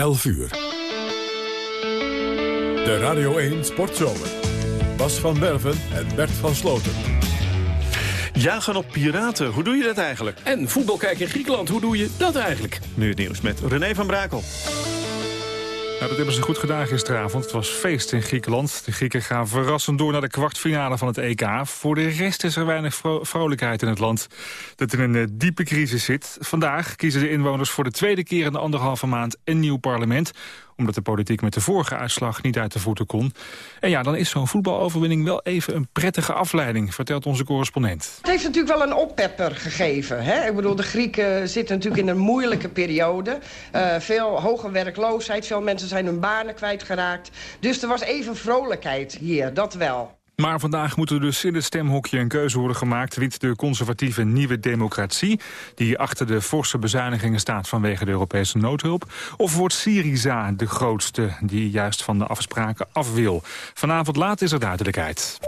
11 uur. De Radio 1 Sportzomer. Bas van Werven en Bert van Sloten. Jagen op piraten, hoe doe je dat eigenlijk? En voetbal kijken in Griekenland, hoe doe je dat eigenlijk? Nu het nieuws met René van Brakel. Dat hebben ze goed gedaan gisteravond. Het was feest in Griekenland. De Grieken gaan verrassend door naar de kwartfinale van het EK. Voor de rest is er weinig vro vrolijkheid in het land dat in een diepe crisis zit. Vandaag kiezen de inwoners voor de tweede keer in de anderhalve maand een nieuw parlement omdat de politiek met de vorige uitslag niet uit de voeten kon. En ja, dan is zo'n voetbaloverwinning wel even een prettige afleiding, vertelt onze correspondent. Het heeft natuurlijk wel een oppepper gegeven. Hè? Ik bedoel, de Grieken zitten natuurlijk in een moeilijke periode. Uh, veel hoge werkloosheid, veel mensen zijn hun banen kwijtgeraakt. Dus er was even vrolijkheid hier, dat wel. Maar vandaag moet er dus in het stemhokje een keuze worden gemaakt... wint de conservatieve Nieuwe Democratie... die achter de forse bezuinigingen staat vanwege de Europese noodhulp... of wordt Syriza de grootste die juist van de afspraken af wil? Vanavond laat is er duidelijkheid.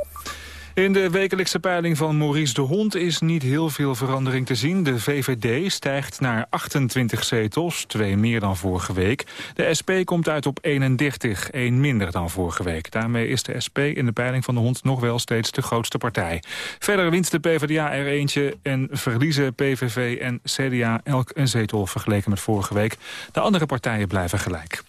In de wekelijkse peiling van Maurice de Hond is niet heel veel verandering te zien. De VVD stijgt naar 28 zetels, twee meer dan vorige week. De SP komt uit op 31, één minder dan vorige week. Daarmee is de SP in de peiling van de Hond nog wel steeds de grootste partij. Verder wint de PvdA er eentje en verliezen PVV en CDA elk een zetel vergeleken met vorige week. De andere partijen blijven gelijk.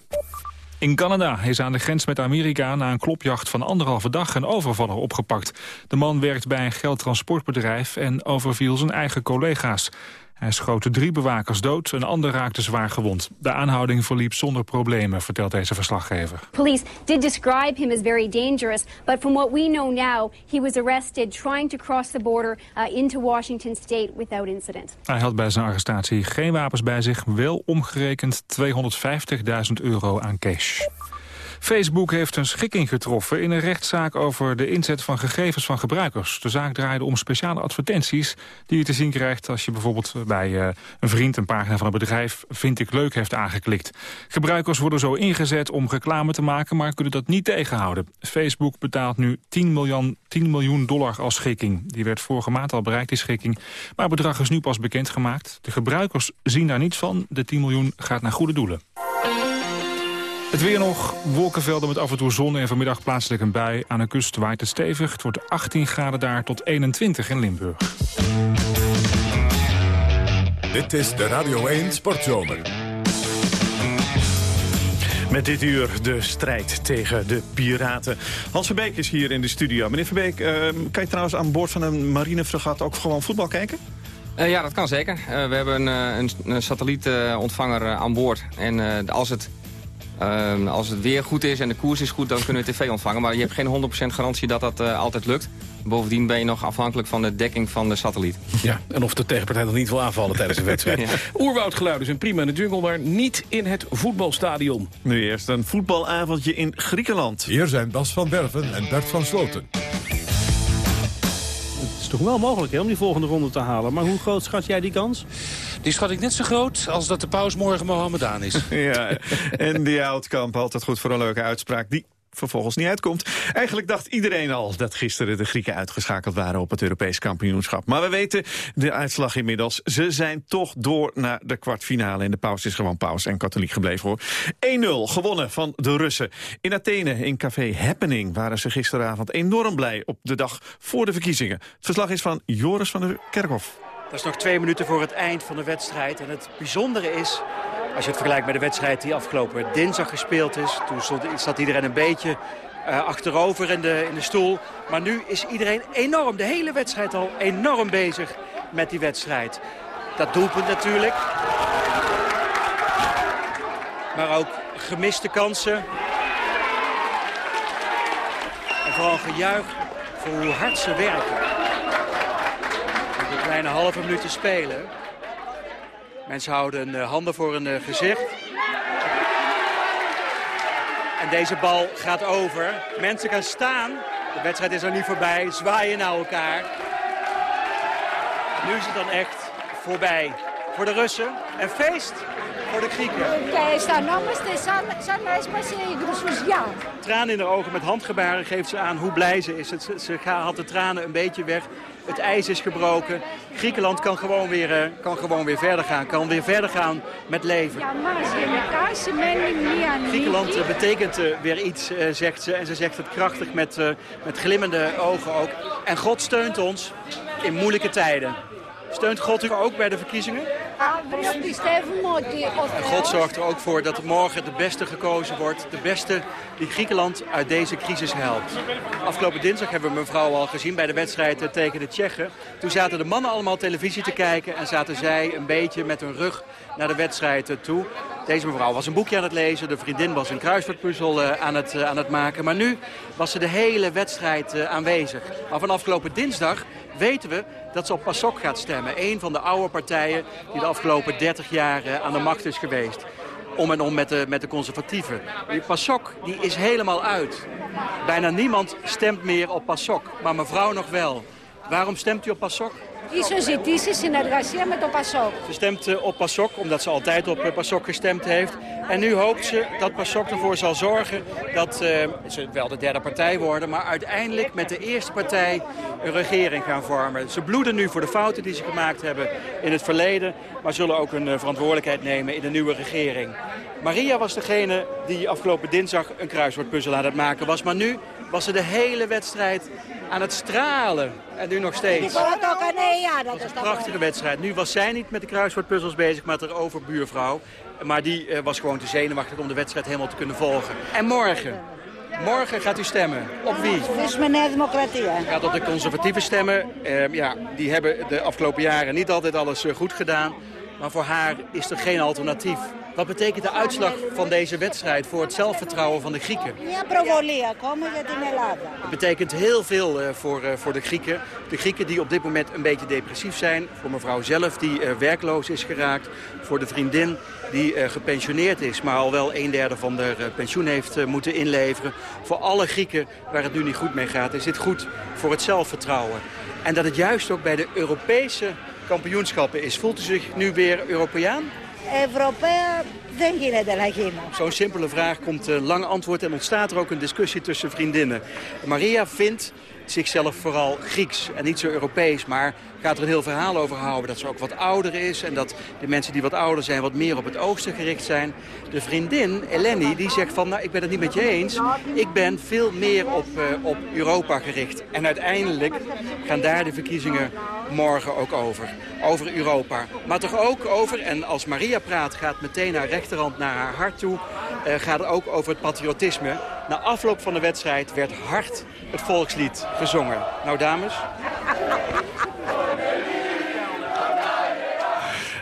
In Canada is aan de grens met Amerika na een klopjacht van anderhalve dag een overvaller opgepakt. De man werkt bij een geldtransportbedrijf en overviel zijn eigen collega's. Hij schoot drie bewakers dood, een ander raakte zwaar gewond. De aanhouding verliep zonder problemen, vertelt deze verslaggever. Police did describe him as very dangerous, but from what we know now, he was arrested trying to cross the border uh, into Washington state without incident. Hij had bij zijn arrestatie geen wapens bij zich, wel omgerekend 250.000 euro aan cash. Facebook heeft een schikking getroffen in een rechtszaak over de inzet van gegevens van gebruikers. De zaak draaide om speciale advertenties die je te zien krijgt als je bijvoorbeeld bij uh, een vriend een pagina van een bedrijf vind ik leuk heeft aangeklikt. Gebruikers worden zo ingezet om reclame te maken, maar kunnen dat niet tegenhouden. Facebook betaalt nu 10 miljoen, 10 miljoen dollar als schikking. Die werd vorige maand al bereikt, die schikking. Maar het bedrag is nu pas bekendgemaakt. De gebruikers zien daar niets van. De 10 miljoen gaat naar goede doelen. Het weer nog, wolkenvelden met af en toe zon en vanmiddag plaatselijk een bui. Aan de kust waait het stevig. Het wordt 18 graden daar tot 21 in Limburg. Dit is de Radio 1 Sportzomer. Met dit uur de strijd tegen de piraten. Hans Verbeek is hier in de studio. Meneer Verbeek, uh, kan je trouwens aan boord van een marinefregat ook gewoon voetbal kijken? Uh, ja, dat kan zeker. Uh, we hebben een, een, een satellietontvanger aan boord. En als het Uh, als het weer goed is en de koers is goed, dan kunnen we tv ontvangen. Maar je hebt geen 100% garantie dat dat uh, altijd lukt. Bovendien ben je nog afhankelijk van de dekking van de satelliet. Ja, en of de tegenpartij nog niet wil aanvallen tijdens een wedstrijd. ja. Oerwoudgeluiden zijn prima in de jungle, maar niet in het voetbalstadion. Nu eerst een voetbalavondje in Griekenland. Hier zijn Bas van Werven en Bert van Sloten. Het is toch wel mogelijk hè, om die volgende ronde te halen. Maar hoe groot schat jij die kans? Die schat ik net zo groot als dat de paus morgen Mohammedaan is. ja, en die Oudkamp, altijd goed voor een leuke uitspraak. Die vervolgens niet uitkomt. Eigenlijk dacht iedereen al dat gisteren de Grieken uitgeschakeld waren op het Europees kampioenschap. Maar we weten de uitslag inmiddels. Ze zijn toch door naar de kwartfinale. En de paus is gewoon paus en katholiek gebleven hoor. 1-0 gewonnen van de Russen. In Athene, in café Happening, waren ze gisteravond enorm blij op de dag voor de verkiezingen. Het verslag is van Joris van der Kerkhof. Dat is nog twee minuten voor het eind van de wedstrijd. En het bijzondere is, als je het vergelijkt met de wedstrijd die afgelopen dinsdag gespeeld is. Toen stond, zat iedereen een beetje uh, achterover in de, in de stoel. Maar nu is iedereen enorm, de hele wedstrijd al enorm bezig met die wedstrijd. Dat doelpunt natuurlijk. Maar ook gemiste kansen. En vooral gejuich voor hoe hard ze werken kleine halve minuut te spelen. Mensen houden uh, handen voor hun uh, gezicht. En deze bal gaat over. Mensen gaan staan. De wedstrijd is nog niet voorbij. Zwaaien naar elkaar. Nu is het dan echt voorbij. Voor de Russen. En feest voor de Grieken. Tranen in de ogen met handgebaren geeft ze aan hoe blij ze is. Ze, ze haalt de tranen een beetje weg Het ijs is gebroken. Griekenland kan gewoon weer, eh, kan gewoon weer verder gaan. Kan weer verder gaan met leven. Griekenland eh, betekent eh, weer iets, zegt ze. En ze zegt het krachtig met, met glimmende ogen ook. En God steunt ons in moeilijke tijden. Steunt God u ook bij de verkiezingen? En God zorgt er ook voor dat morgen de beste gekozen wordt. De beste die Griekenland uit deze crisis helpt. Afgelopen dinsdag hebben we mevrouw al gezien bij de wedstrijd eh, tegen de Tsjechen. Toen zaten de mannen allemaal televisie te kijken en zaten zij een beetje met hun rug naar de wedstrijd eh, toe. Deze mevrouw was een boekje aan het lezen, de vriendin was een kruiswoordpuzzel eh, aan, het, aan het maken. Maar nu was ze de hele wedstrijd aanwezig. Maar van afgelopen dinsdag weten we dat ze op PASOK gaat stemmen. Een van de oude partijen die de afgelopen 30 jaar eh, aan de macht is geweest. Om en om met de, met de conservatieven. Die PASOK die is helemaal uit. Bijna niemand stemt meer op PASOK, maar mevrouw nog wel. Waarom stemt u op PASOK? Ίσως ζητήσει συνεργασία με το ΠΑΣΟΚ. Ze stemt eh, op PASOK omdat ze altijd op eh, PASOK gestemd heeft. En nu hoopt ze dat PASOK ervoor zal zorgen dat eh, ze wel de derde partij worden... maar uiteindelijk met de eerste partij een regering gaan vormen. Ze bloeden nu voor de fouten die ze gemaakt hebben in het verleden... maar zullen ook een eh, verantwoordelijkheid nemen in de nieuwe regering. Maria was degene die afgelopen dinsdag een kruiswoordpuzzel aan het maken was. Maar nu was ze de hele wedstrijd aan het stralen. En nu nog steeds. Nee, dat was een prachtige wedstrijd. Nu was zij niet met de kruiswoordpuzzels bezig, maar haar overbuurvrouw. Maar die eh, was gewoon te zenuwachtig om de wedstrijd helemaal te kunnen volgen. En morgen... Morgen gaat u stemmen. Op wie? Vismene Democratie. U gaat op de conservatieven stemmen. Ehm, ja, die hebben de afgelopen jaren niet altijd alles eh, goed gedaan. Maar voor haar is er geen alternatief. Wat betekent de uitslag van deze wedstrijd voor het zelfvertrouwen van de Grieken? Het betekent heel veel eh, voor, eh, voor de Grieken. De Grieken die op dit moment een beetje depressief zijn. Voor mevrouw zelf die eh, werkloos is geraakt. Voor de vriendin die gepensioneerd is, maar al wel een derde van de pensioen heeft moeten inleveren. Voor alle Grieken waar het nu niet goed mee gaat, is dit goed voor het zelfvertrouwen. En dat het juist ook bij de Europese kampioenschappen is. Voelt u zich nu weer Europeaan? Ευρωπαία δεν γίνεται να γίνω. Zo'n simpele vraag komt een lang antwoord en ontstaat er ook een discussie tussen vriendinnen. Maria vindt zichzelf vooral Grieks en niet zo Europees, maar gaat er een heel verhaal over houden dat ze ook wat ouder is en dat de mensen die wat ouder zijn wat meer op het oosten gericht zijn. De vriendin, Eleni, die zegt van nou ik ben het niet met je eens, ik ben veel meer op, eh, op Europa gericht. En uiteindelijk gaan daar de verkiezingen morgen ook over. Over Europa. Maar toch ook over, en als Maria praat gaat meteen haar rechterhand naar haar hart toe, gaat het ook over het patriotisme. Na afloop van de wedstrijd werd hard het volkslied gezongen. Nou dames,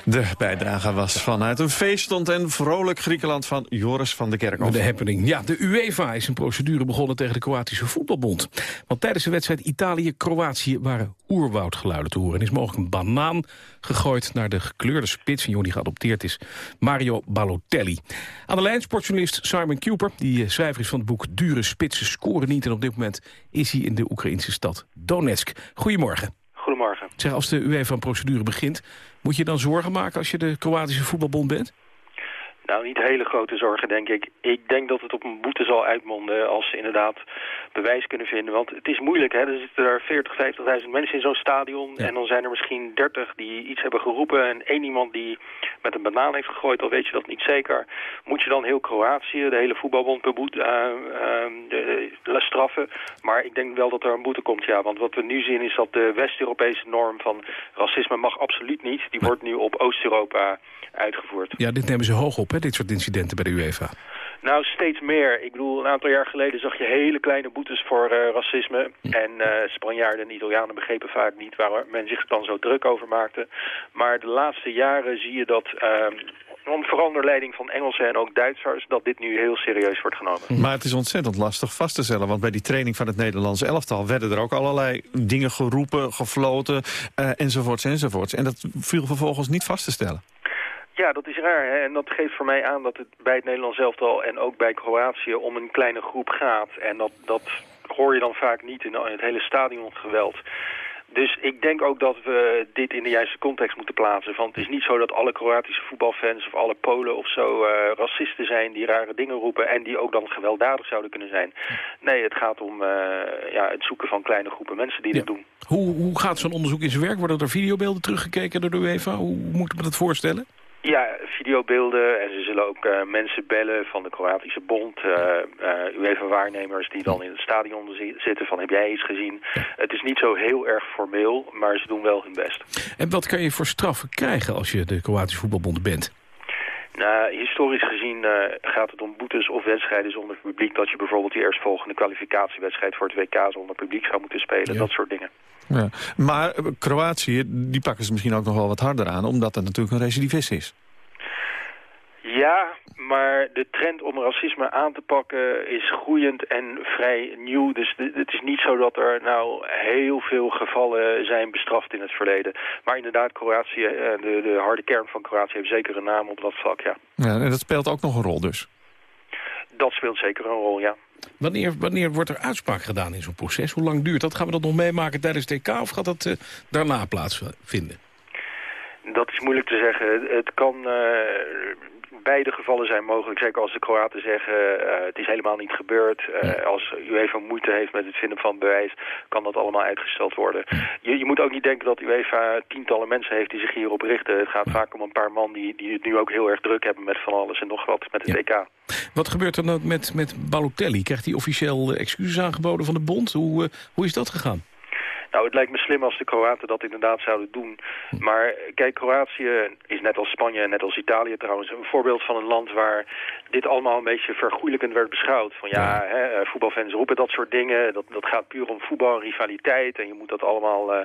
De bijdrage was vanuit een feeststond en vrolijk Griekenland van Joris van de Kerkhof. De happening. Ja, de UEFA is een procedure begonnen tegen de Kroatische voetbalbond. Want tijdens de wedstrijd Italië-Kroatië waren oerwoudgeluiden te horen. En is mogelijk een banaan gegooid naar de gekleurde spits... van jongen die geadopteerd is, Mario Balotelli. Aan de lijn sportjournalist Simon Cooper, die eh, schrijver is van het boek Dure Spitsen scoren niet. En op dit moment is hij in de Oekraïnse stad Donetsk. Goedemorgen. Goedemorgen. Zeg, als de UEFA een procedure begint, moet je dan zorgen maken als je de Kroatische voetbalbond bent? Nou, niet hele grote zorgen, denk ik. Ik denk dat het op een boete zal uitmonden als ze inderdaad bewijs kunnen vinden. Want het is moeilijk, hè. Er zitten er 40, 50.000 mensen in zo'n stadion. En dan zijn er misschien 30 die iets hebben geroepen. En één iemand die met een banaan heeft gegooid, al weet je dat niet zeker. Moet je dan heel Kroatië, de hele voetbalbond beboet, uh, de, de straffen. Maar ik denk wel dat er een boete komt, ja. Want wat we nu zien is dat de West-Europese norm van racisme mag absoluut niet. Die wordt nu op Oost-Europa uitgevoerd. Ja, dit nemen ze hoog op, hè, dit soort incidenten bij de UEFA. Nou, steeds meer. Ik bedoel, een aantal jaar geleden zag je hele kleine boetes voor uh, racisme. En uh, Spanjaarden en Italianen begrepen vaak niet waar men zich dan zo druk over maakte. Maar de laatste jaren zie je dat... Uh, vooral onder leiding van Engelsen en ook Duitsers... dat dit nu heel serieus wordt genomen. Maar het is ontzettend lastig vast te stellen. Want bij die training van het Nederlandse elftal... werden er ook allerlei dingen geroepen, gefloten, uh, enzovoorts, enzovoorts. En dat viel vervolgens niet vast te stellen. Ja, dat is raar. Hè? En dat geeft voor mij aan dat het bij het Nederlands elftal en ook bij Kroatië om een kleine groep gaat. En dat, dat hoor je dan vaak niet in het hele stadion geweld. Dus ik denk ook dat we dit in de juiste context moeten plaatsen. Want het is niet zo dat alle Kroatische voetbalfans of alle Polen of zo eh, racisten zijn die rare dingen roepen en die ook dan gewelddadig zouden kunnen zijn. Nee, het gaat om eh, ja, het zoeken van kleine groepen mensen die dit doen. Hoe, hoe gaat zo'n onderzoek in zijn werk? Worden er videobeelden teruggekeken door de UEFA? Hoe moet ik me dat voorstellen? Ja, videobeelden en ze zullen ook uh, mensen bellen van de Kroatische Bond, uh, uh, UEFA-waarnemers die dan in het stadion zitten van heb jij iets gezien. Het is niet zo heel erg formeel, maar ze doen wel hun best. En wat kan je voor straffen krijgen als je de Kroatische Voetbalbond bent? Nou, historisch gezien uh, gaat het om boetes of wedstrijden zonder publiek. Dat je bijvoorbeeld die eerstvolgende kwalificatiewedstrijd voor het WK zonder publiek zou moeten spelen. Ja. Dat soort dingen. Ja. Maar Kroatië, die pakken ze misschien ook nog wel wat harder aan... omdat het natuurlijk een recidivist is. Ja, maar de trend om racisme aan te pakken is groeiend en vrij nieuw. Dus het is niet zo dat er nou heel veel gevallen zijn bestraft in het verleden. Maar inderdaad, Kroatië, de, de harde kern van Kroatië heeft zeker een naam op dat vlak, ja. ja. En dat speelt ook nog een rol dus? Dat speelt zeker een rol, ja. Wanneer, wanneer wordt er uitspraak gedaan in zo'n proces? Hoe lang duurt dat? Gaan we dat nog meemaken tijdens TK of gaat dat uh, daarna plaatsvinden? Dat is moeilijk te zeggen. Het kan... Uh, beide gevallen zijn mogelijk. Zeker als de Kroaten zeggen uh, het is helemaal niet gebeurd. Uh, als UEFA moeite heeft met het vinden van bewijs, kan dat allemaal uitgesteld worden. Je, je, moet ook niet denken dat UEFA tientallen mensen heeft die zich hierop richten. Het gaat vaak om een paar man die, die het nu ook heel erg druk hebben met van alles en nog wat met het ja. EK. Wat gebeurt er nou met, met Balotelli? Krijgt hij officieel excuses aangeboden van de bond? Hoe, hoe is dat gegaan? Nou, het lijkt me slim als de Kroaten dat inderdaad zouden doen. Maar kijk, Kroatië is net als Spanje en net als Italië trouwens... een voorbeeld van een land waar dit allemaal een beetje vergoeilijkend werd beschouwd. Van ja, hè, voetbalfans roepen dat soort dingen. Dat, dat gaat puur om voetbal en rivaliteit. En je moet dat allemaal uh,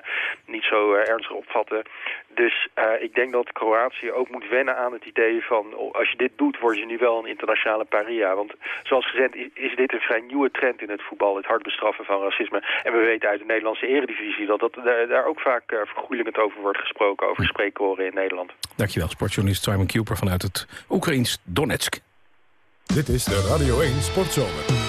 niet zo uh, ernstig opvatten. Dus uh, ik denk dat Kroatië ook moet wennen aan het idee van... Oh, als je dit doet, word je nu wel een internationale paria. Want zoals gezegd is, is dit een vrij nieuwe trend in het voetbal. Het hard bestraffen van racisme. En we weten uit de Nederlandse eredivisie... dat, dat daar ook vaak uh, vergoeilijkend over wordt gesproken. Over spreekkoren in Nederland. Dankjewel, sportjournalist Simon Kuper vanuit het Oekraïns Donetsk. Dit is de Radio 1 Sportzomer.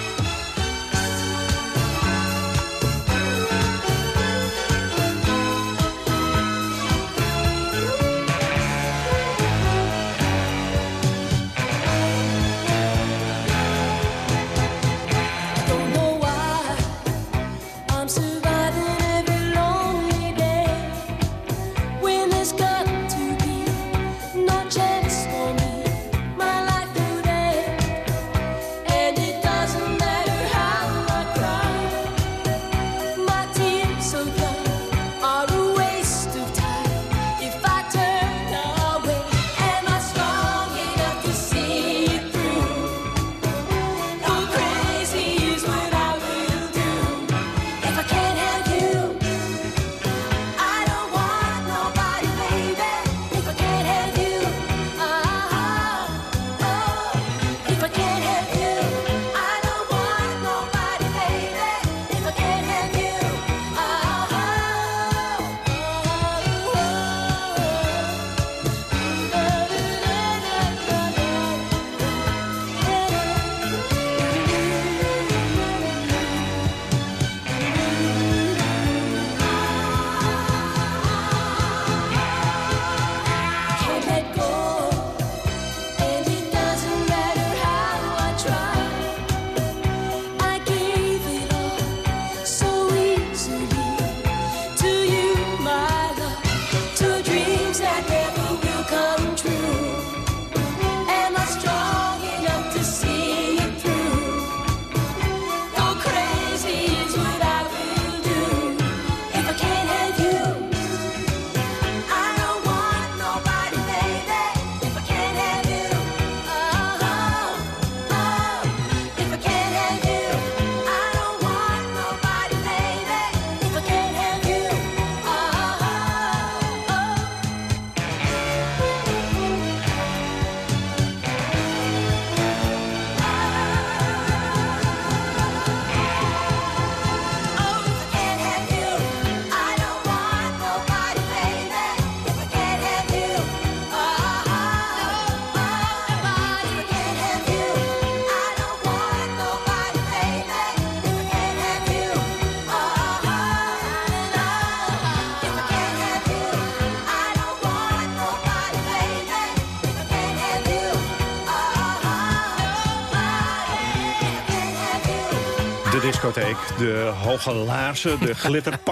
De hoge laarzen, de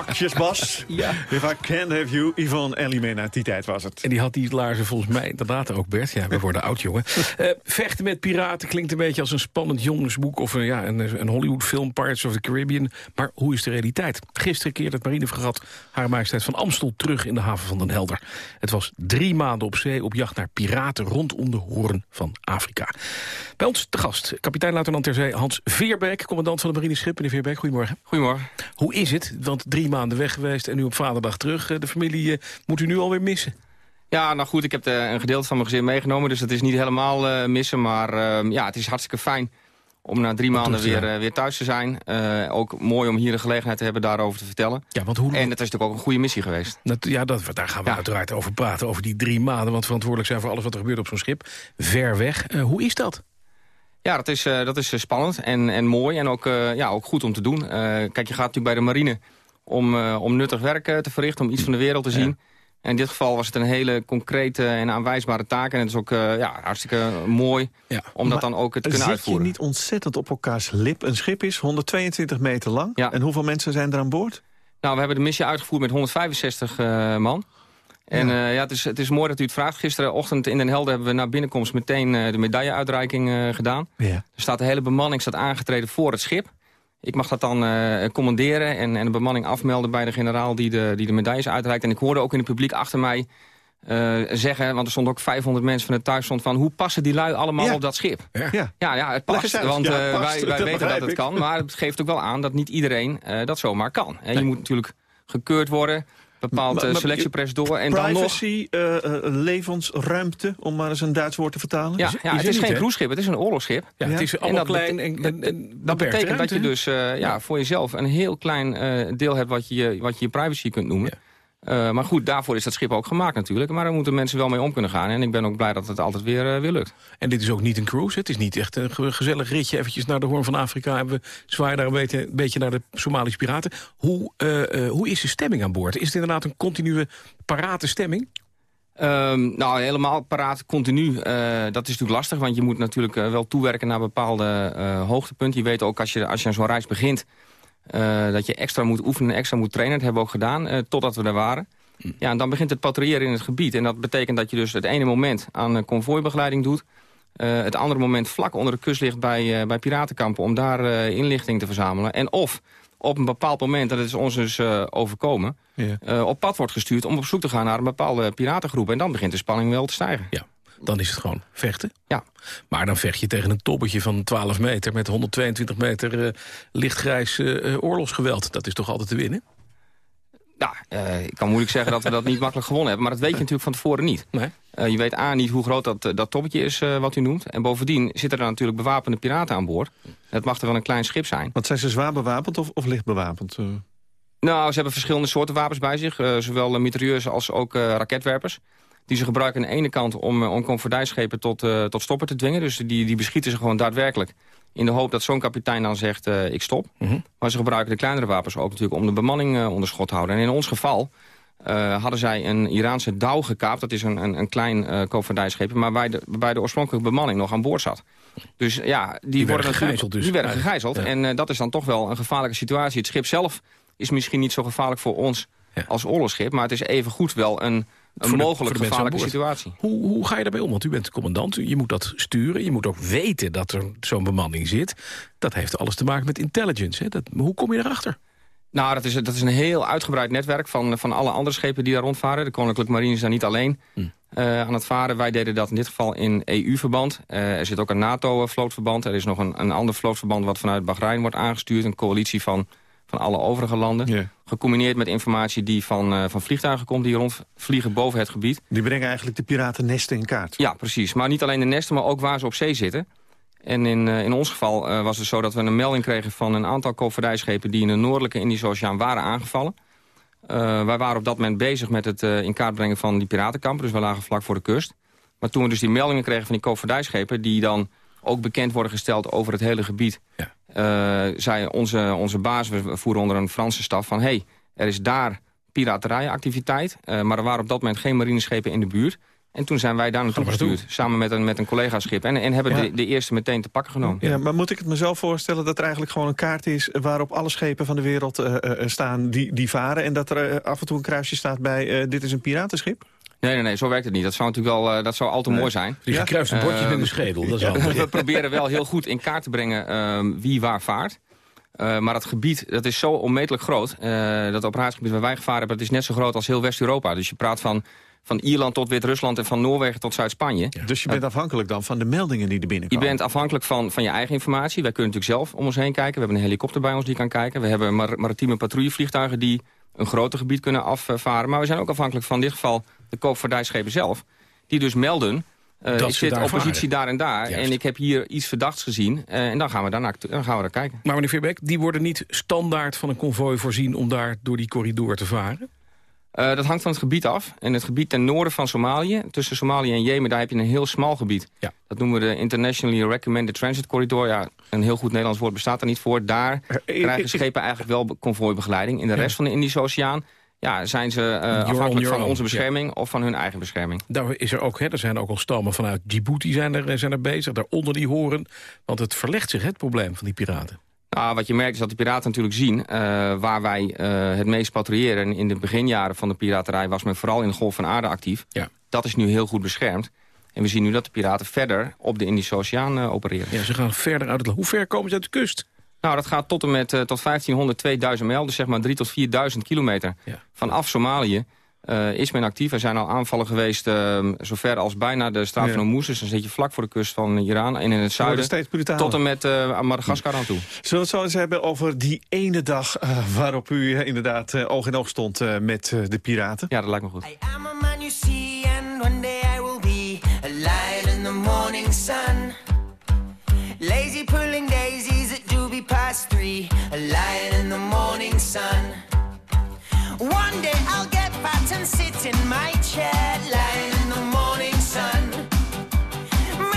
glitterpakjes, Bas. Ja. If I can't have you, Yvonne Ellimena, uit die tijd was het. En die had die laarzen volgens mij inderdaad ook, Bert. Ja, we worden oud, jongen. Eh, vechten met piraten klinkt een beetje als een spannend jongensboek... of een, ja, een, een Hollywoodfilm, Pirates of the Caribbean. Maar hoe is de realiteit? Gisteren keerde het marinefregat Haar Majesteit van Amstel terug in de haven van Den Helder. Het was drie maanden op zee op jacht naar piraten rondom de hoorn van Afrika. Bij ons te gast, kapitein-luitenant ter zee Hans Veerbeek... commandant van de marineschip. Meneer Veerbeek, goedemorgen. Goedemorgen. Hoe is het? Want drie maanden weg geweest en nu op vaderdag terug. Eh, De familie eh, moet u nu alweer missen. Ja, nou goed, ik heb de, een gedeelte van mijn gezin meegenomen, dus het is niet helemaal eh, missen. Maar eh, ja, het is hartstikke fijn om na drie maanden weer, weer thuis te zijn. Ook mooi om hier een gelegenheid te hebben daarover te vertellen. Ja, want hoe... En het is natuurlijk ook een goede missie geweest. Dat, ja, dat, daar gaan we uiteraard over praten, over die drie maanden. Want verantwoordelijk zijn voor alles wat er gebeurt op zo'n schip. Ver weg. Hoe is dat? Ja, dat is, dat is spannend en, en mooi en ook, ja, ook goed om te doen. Kijk, je gaat natuurlijk bij de marine om, eh, om nuttig werk eh, te verrichten, om iets van de wereld te zien. En in dit geval was het een hele concrete en aanwijsbare taak. En het is ook eh, ja, hartstikke mooi om dat dan ook te kunnen Zit uitvoeren. je niet ontzettend op elkaars lip? Een schip is 122 meter lang. En hoeveel mensen zijn er aan boord? Nou, we hebben de missie uitgevoerd met 165 eh, man. En ja. ja, het, is, het is mooi dat u het vraagt. Gisterenochtend in Den Helder hebben we na binnenkomst meteen de medailleuitreiking gedaan. Ja. Er staat de hele bemanning staat aangetreden voor het schip. Ik mag dat dan eh, commanderen en, en de bemanning afmelden bij de generaal die de, die de medailles uitreikt. En ik hoorde ook in het publiek achter mij eh, zeggen, want er stonden ook 500 mensen van het thuisstond van hoe passen die lui allemaal Ja. op dat schip? Ja. Ja, ja, het past, want Ja, eh, het past. wij, wij Dat weten dat het ik. kan. Maar het geeft ook wel aan dat niet iedereen eh, dat zomaar kan. En je moet natuurlijk gekeurd worden, bepaald Maar- eh, maar- selectiepress door. En dan nog... Privacy, eh, eh, levensruimte, om maar eens een Duits woord te vertalen. Ja, ja het is geen cruiseschip, het is een oorlogsschip. Ja, het is En allemaal dat klein en, en, en Dat betekent dat je dus eh, ja, voor jezelf een heel klein eh, deel hebt wat je, wat je je privacy kunt noemen. Eh, maar goed, daarvoor is dat schip ook gemaakt natuurlijk. Maar daar moeten mensen wel mee om kunnen gaan. En ik ben ook blij dat het altijd weer, eh, weer lukt. En dit is ook niet een cruise. Het is niet echt een ge- gezellig ritje eventjes naar de Hoorn van Afrika. En we zwaaien daar een beetje, een beetje naar de Somalische piraten. Hoe, eh, hoe is de stemming aan boord? Is het inderdaad een continue parate stemming? Ehm, nou, helemaal paraat, continu. dat is natuurlijk lastig, want je moet natuurlijk wel toewerken naar bepaalde hoogtepunten. Je weet ook als je, als je aan zo'n reis begint, dat je extra moet oefenen, extra moet trainen. Dat hebben we ook gedaan, eh, totdat we er waren. Ja, en dan begint het patrouilleren in het gebied. En dat betekent dat je dus het ene moment aan eh, konvooibegeleiding doet. eh, het andere moment vlak onder de kust ligt bij, eh, bij piratenkampen... om daar eh, inlichting te verzamelen. En of op een bepaald moment, en dat is ons dus eh, overkomen... Ja. eh, op pad wordt gestuurd om op zoek te gaan naar een bepaalde piratengroep. En dan begint de spanning wel te stijgen. Ja, dan is het gewoon vechten. Ja. Maar dan vecht je tegen een tobbetje van 12 meter... met 122 meter eh, lichtgrijs eh, eh, oorlogsgeweld. Dat is toch altijd te winnen? Nou, eh, ik kan moeilijk zeggen dat we dat niet makkelijk gewonnen hebben. Maar dat weet je natuurlijk van tevoren niet. Nee. Eh, je weet A niet hoe groot dat, dat toppetje is eh, wat u noemt. En bovendien zitten er natuurlijk bewapende piraten aan boord. Het mag er wel een klein schip zijn. Want zijn ze zwaar bewapend of, of licht bewapend? eh? Nou, ze hebben verschillende soorten wapens bij zich. eh, zowel mitrailleurs als ook eh, raketwerpers. Die ze gebruiken aan de ene kant om, eh, om koopvaardijschepen tot, eh, tot stoppen te dwingen. Dus die, die beschieten ze gewoon daadwerkelijk. In de hoop dat zo'n kapitein dan zegt, eh, ik stop. Mhm. Maar ze gebruiken de kleinere wapens ook natuurlijk om de bemanning onder schot te houden. En in ons geval hadden zij een Iraanse dauw gekaapt. Dat is een, een, een klein eh koopvaardijschip. Maar bij de, bij de oorspronkelijke bemanning nog aan boord zat. Dus ja, die, werden worden gegijzeld dus. Die werden gegijzeld. Ja. En dat is dan toch wel een gevaarlijke situatie. Het schip zelf is misschien niet zo gevaarlijk voor ons als oorlogsschip. Maar het is even goed wel een, een Voor de- mogelijk voor de mensen aan gevaarlijke situatie. Hoe, hoe ga je daarbij om? Want u bent de commandant, je moet dat sturen. Je moet ook weten dat er zo'n bemanning zit. Dat heeft alles te maken met intelligence. Hè? Dat, hoe kom je erachter? Nou, dat is, dat is een heel uitgebreid netwerk van, van alle andere schepen die daar rondvaren. De Koninklijke Marine is daar niet alleen eh, aan het varen. Wij deden dat in dit geval in EU-verband. Eh, er zit ook een NATO-vlootverband. Er is nog een, een ander vlootverband wat vanuit Bahrein wordt aangestuurd. Een coalitie van, van alle overige landen. Gecombineerd met informatie die van, eh, van vliegtuigen komt... die rondvliegen boven het gebied. Die brengen eigenlijk de piratennesten in kaart. Ja, precies. Maar niet alleen de nesten, maar ook waar ze op zee zitten. En in, eh, in ons geval eh, was het zo dat we een melding kregen van een aantal koopvaardijschepen... die in de noordelijke Indische Oceaan waren aangevallen. Wij waren op dat moment bezig met het in kaart brengen van die piratenkampen. Dus we lagen vlak voor de kust. Maar toen we dus die meldingen kregen van die koopvaardijschepen... die dan ook bekend worden gesteld over het hele gebied... eh, zei onze, onze baas, we voeren onder een Franse staf... van hey, er is daar piraterijactiviteit. eh, maar er waren op dat moment geen marineschepen in de buurt. En toen zijn wij daar naartoe gestuurd, samen met een, met een collega-schip. En, en hebben Ja. de, de eerste meteen te pakken genomen. Ja, maar moet ik het mezelf voorstellen dat er eigenlijk gewoon een kaart is... waarop alle schepen van de wereld eh, eh, staan die, die varen... en dat er eh, af en toe een kruisje staat bij eh, dit is een piratenschip? Nee, nee, nee, zo werkt het niet. Dat zou natuurlijk wel, eh, dat zou al te Nee. mooi zijn. Die gekruiste bordjes Ehm, in de schedel, dat is. We proberen wel heel goed in kaart te brengen ehm, wie waar vaart. Eh, maar dat gebied dat is zo onmetelijk groot. eh, dat operatiegebied waar wij gevaren hebben... dat is net zo groot als heel West-Europa. Dus je praat van, van Ierland tot Wit-Rusland... en van Noorwegen tot Zuid-Spanje. Dus je bent afhankelijk dan van de meldingen die er Je binnenkomen? bent afhankelijk van, van je eigen informatie. Wij kunnen natuurlijk zelf om ons heen kijken. We hebben een helikopter bij ons die kan kijken. We hebben mar- maritieme patrouillevliegtuigen... die een groter gebied kunnen afvaren. Maar we zijn ook afhankelijk van in dit geval de koopvaardijschepen zelf. Die dus melden... eh, Dat ik zit daar oppositie varen. daar en daar. Juist. En ik heb hier iets verdachts gezien. eh, en dan gaan we daarna dan gaan we daar kijken. Maar meneer Veerbeek, die worden niet standaard van een konvooi voorzien... om daar door die corridor te varen? Eh, dat hangt van het gebied af. En het gebied ten noorden van Somalië, tussen Somalië en Jemen... daar heb je een heel smal gebied. Ja. Dat noemen we de Internationally Recommended Transit Corridor. Ja, een heel goed Nederlands woord bestaat er niet voor. Daar krijgen schepen eigenlijk wel konvooibegeleiding. In de rest van de Indische Oceaan ja, zijn ze eh, on afhankelijk van onze ja. bescherming... of van hun eigen bescherming. Daar is er ook, hè, er zijn ook al stammen vanuit Djibouti zijn er, zijn er bezig. Daaronder die horen. Want het verlegt zich, het probleem van die piraten. Nou, wat je merkt is dat de piraten natuurlijk zien eh, waar wij eh, het meest patrouilleren. En in de beginjaren van de piraterij was men vooral in de Golf van Aarde actief. Ja. Dat is nu heel goed beschermd. En we zien nu dat de piraten verder op de Indische Oceaan eh, opereren. Ja, ze gaan verder uit het... Hoe ver komen ze uit de kust? Nou, dat gaat tot en met eh, tot 1500, 2000 mijl. Dus zeg maar 3 tot 4000 kilometer. Ja. Vanaf Somalië eh, is men actief. Er zijn al aanvallen geweest eh, zover als bijna de straat Ja. van Hormuz. Dus dan zit je vlak voor de kust van Iran. En in het zuiden tot en met eh, aan Madagaskar aan toe. Zullen we het zo eens hebben over die ene dag waarop u inderdaad oog in oog stond eh, met eh, de piraten? Ja, dat lijkt me goed. Past three, a lion in the morning sun. One day I'll get fat and sit in my chair, lion in the morning sun.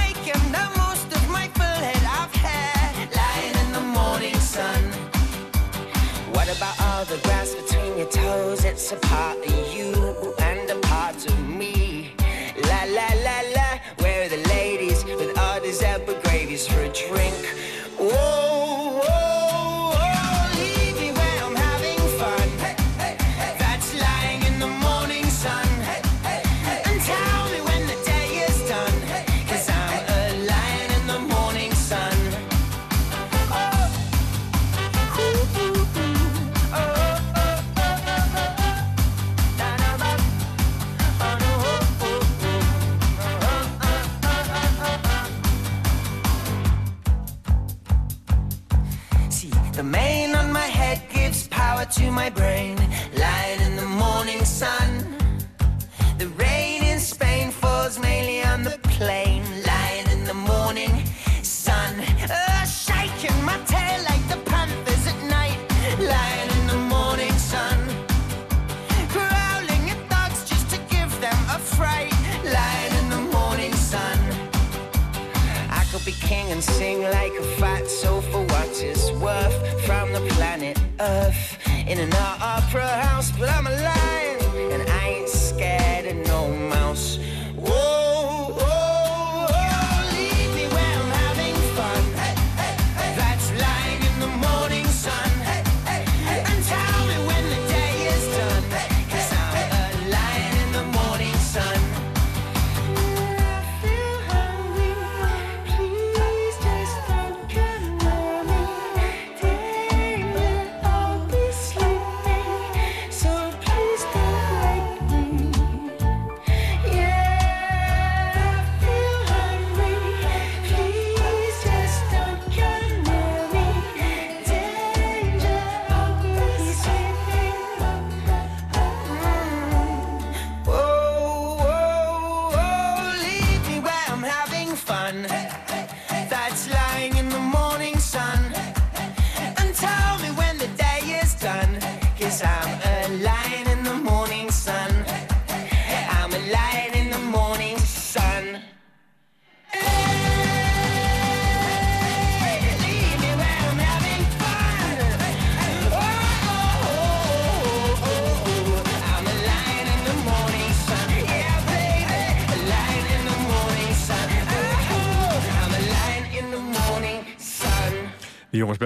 Making the most of my full head of hair, lying in the morning sun. What about all the grass between your toes? It's a part of you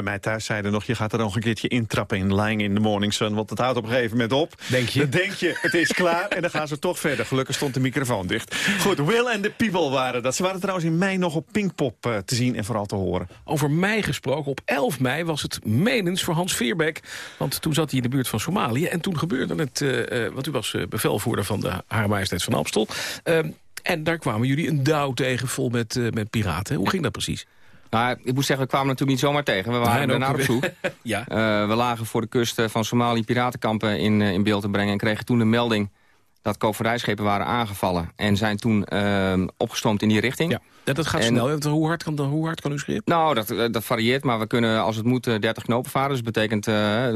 mij thuis zeiden nog... je gaat er nog een keertje intrappen in Lying in the Morning Sun... want het houdt op een gegeven moment op. Denk je? Dan denk je, het is klaar en dan gaan ze toch verder. Gelukkig stond de microfoon dicht. Goed, Will and the People waren dat. Ze waren trouwens in mei nog op Pinkpop uh, te zien en vooral te horen. Over mei gesproken, op 11 mei was het menens voor Hans Veerbeek. Want toen zat hij in de buurt van Somalië. En toen gebeurde het, uh, want u was bevelvoerder van de Hare Majesteit van Amstel. Ehm, en daar kwamen jullie een douw tegen vol met, met piraten. Hoe ging dat precies? Nou, ik moet zeggen, we kwamen natuurlijk niet zomaar tegen. We waren daarna op zoek. ja. Uh, we lagen voor de kust van Somalië piratenkampen in, uh, in beeld te brengen... en kregen toen de melding dat koopvaardijschepen waren aangevallen... en zijn toen uh, opgestroomd in die richting. Ja, dat gaat en, snel. Want hoe, hard kan, hoe hard kan uw schip? Nou, dat, dat varieert, maar we kunnen als het moet 30 knopen varen. Dus dat betekent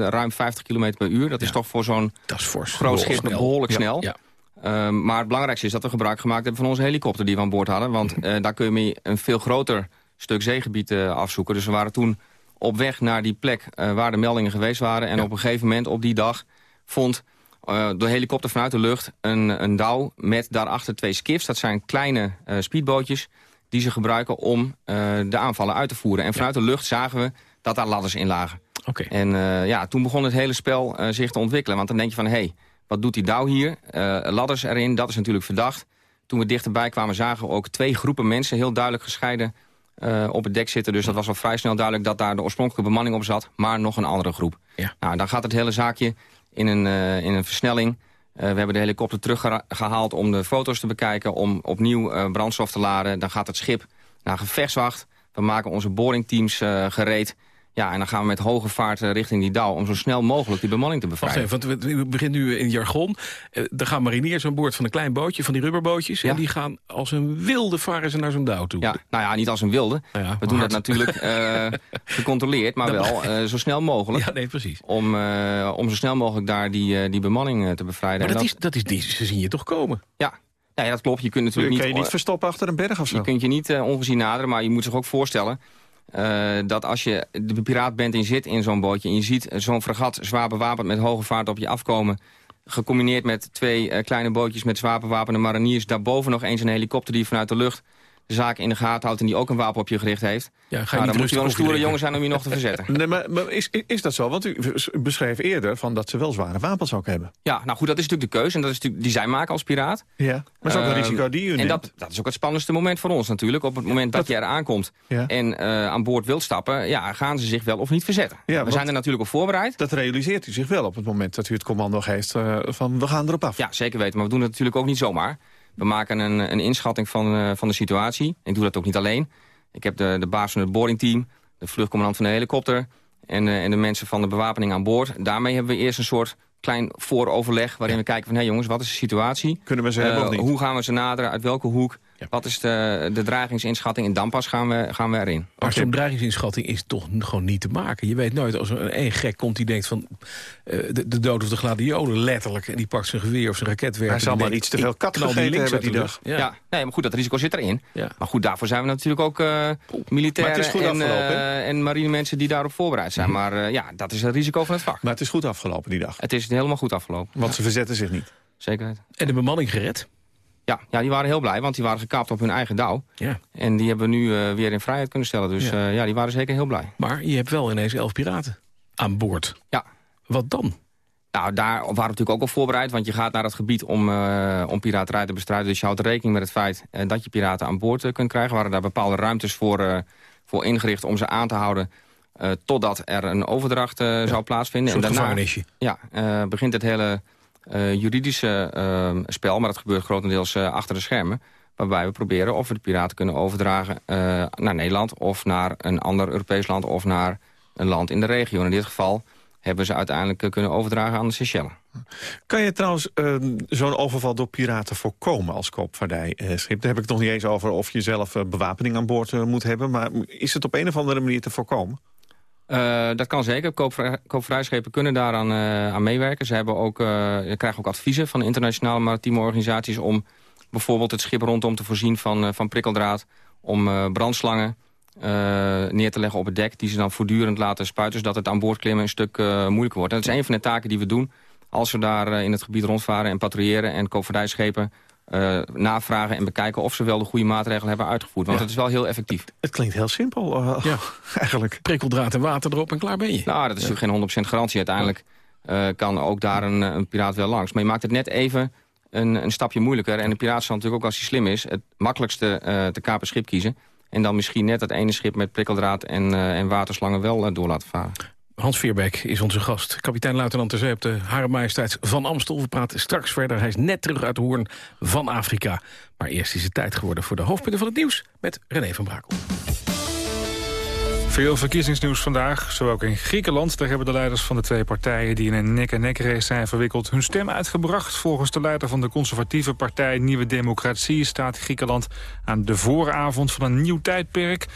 ruim 50 km per uur. Dat ja. is toch voor zo'n groot schip snel. behoorlijk ja, snel. Ja. Uh, maar het belangrijkste is dat we gebruik gemaakt hebben van onze helikopter die we aan boord hadden. Want daar kun je mee een veel groter stuk zeegebied uh, afzoeken. Dus we waren toen op weg naar die plek uh, waar de meldingen geweest waren. En ja. op een gegeven moment op die dag vond uh, de helikopter vanuit de lucht een, een douw... met daarachter twee skiffs. Dat zijn kleine speedbootjes die ze gebruiken om de aanvallen uit te voeren. En vanuit ja. de lucht zagen we dat daar ladders in lagen. Okay. En ja, toen begon het hele spel zich te ontwikkelen. Want dan denk je van, hé, hey, wat doet die douw hier? ladders erin, dat is natuurlijk verdacht. Toen we dichterbij kwamen zagen we ook twee groepen mensen... heel duidelijk gescheiden uh, op het dek zitten. Dus dat was al vrij snel duidelijk dat daar de oorspronkelijke bemanning op zat. Maar nog een andere groep. Ja. Nou, dan gaat het hele zaakje in een, uh, in een versnelling. Uh, we hebben de helikopter teruggehaald om de foto's te bekijken. Om opnieuw brandstof te laden. Dan gaat het schip naar gevechtswacht. We maken onze boringteams gereed. Ja, en dan gaan we met hoge vaart richting die dauw... om zo snel mogelijk die bemanning te bevrijden. Wacht even, want we beginnen nu in jargon. Er gaan mariniers aan boord van een klein bootje, van die rubberbootjes... Ja. en die gaan als een wilde varen ze naar zo'n dauw toe. Ja, nou ja, niet als een wilde. Nou ja, we doen dat natuurlijk uh, gecontroleerd, maar wel uh, zo snel mogelijk. Ja, nee, precies. Om, uh, om zo snel mogelijk daar die, die bemanning te bevrijden. Maar dat, dat, is, dat is die, ze zien je toch komen? Ja, nou ja, dat klopt. Je kunt natuurlijk je niet... Kan je niet verstoppen achter een berg of zo? Je kunt je niet ongezien naderen, maar je moet zich ook voorstellen... Uh, dat als je de piraat bent en zit in zo'n bootje... en je ziet zo'n fregat zwaar bewapend met hoge vaart op je afkomen... gecombineerd met twee uh, kleine bootjes met zwaar bewapende mariniers... daarboven nog eens een helikopter die vanuit de lucht de zaak in de gaten houdt... en die ook een wapen op je gericht heeft... Ja, ga nou, je dan moet je wel een stoere jongen zijn om je nog te verzetten. Nee, maar, maar is, is dat zo? Want u beschreef eerder van dat ze wel zware wapens ook hebben. Ja, nou goed, dat is natuurlijk de keuze. En dat is natuurlijk die zij maken als piraat. Ja, maar dat is ook een Uh, risico die u neemt. En dat, dat is ook het spannendste moment voor ons natuurlijk. Op het moment dat, je er aankomt Ja. en uh, aan boord wilt stappen... Ja, gaan ze zich wel of niet verzetten. Ja, we zijn er natuurlijk op voorbereid. Dat realiseert u zich wel op het moment dat u het commando geeft uh, van we gaan erop af. Ja, zeker weten. Maar we doen het natuurlijk ook niet zomaar. We maken een, een inschatting van, uh, van de situatie. Ik doe dat ook niet alleen. Ik heb de, de baas van het boardingteam, de vluchtcommandant van de helikopter... En, uh, en de mensen van de bewapening aan boord. Daarmee hebben we eerst een soort klein vooroverleg... waarin we kijken van, hé hey jongens, wat is de situatie? Kunnen we ze Uh, hebben of niet? Hoe gaan we ze naderen? Uit welke hoek? Ja. Wat is de, de dragingsinschatting? En dan pas gaan we, gaan we erin. Maar zo'n dreigingsinschatting is toch gewoon niet te maken. Je weet nooit, als er een gek komt die denkt van... eh, de, de dood of de gladiolen, letterlijk... en die pakt zijn geweer of zijn raketwerper... Hij zal maar denkt, iets te veel kat gegeten hebben die dag. Ja. nee, maar goed, dat risico zit erin. Ja. Maar goed, daarvoor zijn we natuurlijk ook uh, militairen Maar en, uh, en marine mensen die daarop voorbereid zijn. Maar uh, ja, dat is het risico van het vak. Maar het is goed afgelopen die dag. Het is helemaal goed afgelopen. Want ze verzetten zich niet. Zeker weten. En de bemanning gered. Ja, ja, die waren heel blij, want die waren gekaapt op hun eigen dauw. Ja. En die hebben we nu uh, weer in vrijheid kunnen stellen. Dus Ja. ja. ja, die waren zeker heel blij. Maar je hebt wel ineens elf piraten aan boord. Ja. Wat dan? Nou, daar waren we natuurlijk ook op voorbereid. Want je gaat naar het gebied om, uh, om piraterij te bestrijden. Dus je houdt rekening met het feit dat je piraten aan boord kunt krijgen. Er waren daar bepaalde ruimtes voor, voor ingericht om ze aan te houden... Totdat er een overdracht zou plaatsvinden. En daarna ja, begint het hele juridische uh, spel... maar dat gebeurt grotendeels uh, achter de schermen... waarbij we proberen of we de piraten kunnen overdragen uh, naar Nederland... of naar een ander Europees land of naar een land in de regio. In dit geval hebben ze uiteindelijk kunnen overdragen aan de Seychelles. Kan je trouwens uh, zo'n overval door piraten voorkomen als koopvaardijschip? Daar heb ik het nog niet eens over of je zelf bewapening aan boord moet hebben. Maar is het op een of andere manier te voorkomen? Uh, dat kan zeker. Koopvrij, kunnen daaraan uh, aan meewerken. Ze hebben ook, uh, krijgen ook adviezen van internationale maritieme organisaties... om bijvoorbeeld het schip rondom te voorzien van, van prikkeldraad... om brandslangen neer te leggen op het dek... die ze dan voortdurend laten spuiten... zodat het aan boord klimmen een stuk moeilijker wordt. Dat is een van de taken die we doen als we daar in het gebied rondvaren en patrouilleren... en koopvaardijschepen eh, navragen en bekijken of ze wel de goede maatregelen hebben uitgevoerd. Want Ja. het is wel heel effectief. Het klinkt heel simpel, eh, Ja. eigenlijk. Prikkeldraad en water erop en klaar ben je. Nou, dat is natuurlijk geen 100% garantie. Uiteindelijk eh, kan ook daar een, een piraat wel langs. Maar je maakt het net even een, een stapje moeilijker. En de piraat zal natuurlijk ook als hij slim is... het makkelijkste eh, te kapen schip kiezen. En dan misschien net dat ene schip met prikkeldraad en, eh, en waterslangen wel door laten varen. Hans Veerbeek is onze gast. Kapitein-luitenant ter zee op de Hare Majesteit van Amstel. Praten straks verder. Hij is net terug uit de Hoorn van Afrika. Maar eerst is het tijd geworden voor de hoofdpunten van het nieuws... met René van Brakel. Veel verkiezingsnieuws vandaag, zo ook in Griekenland. Daar hebben de leiders van de twee partijen die in een nek-en-nek race zijn verwikkeld... hun stem uitgebracht. Volgens de leider van de conservatieve partij Nieuwe Democratie... staat Griekenland aan de vooravond van een nieuw tijdperk.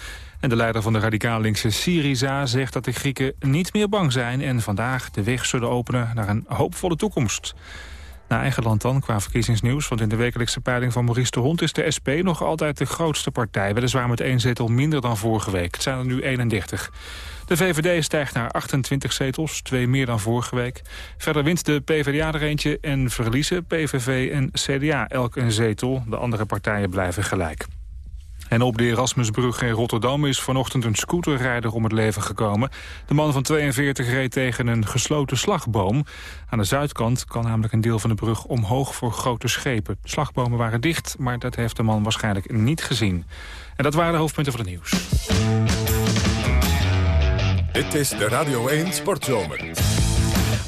En de leider van de radicaal-linkse Syriza zegt dat de Grieken niet meer bang zijn... en vandaag de weg zullen openen naar een hoopvolle toekomst. Naar eigen land dan, qua verkiezingsnieuws. Want in de wekelijkse peiling van Maurice de Hond is de SP nog altijd de grootste partij. Weliswaar met één zetel minder dan vorige week. Het zijn er nu 31. De VVD stijgt naar 28 zetels, twee meer dan vorige week. Verder wint de PvdA er eentje en verliezen PVV en CDA elk een zetel. De andere partijen blijven gelijk. En op de Erasmusbrug in Rotterdam is vanochtend een scooterrijder om het leven gekomen. De man van 42 reed tegen een gesloten slagboom. Aan de zuidkant kan namelijk een deel van de brug omhoog voor grote schepen. De slagbomen waren dicht, maar dat heeft de man waarschijnlijk niet gezien. En dat waren de hoofdpunten van het nieuws. Dit is de Radio 1 Sportzomer.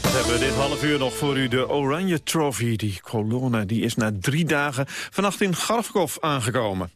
We hebben dit half uur nog voor u de Oranje Trophy. Die kolonne die is na drie dagen vannacht in Garfkov aangekomen.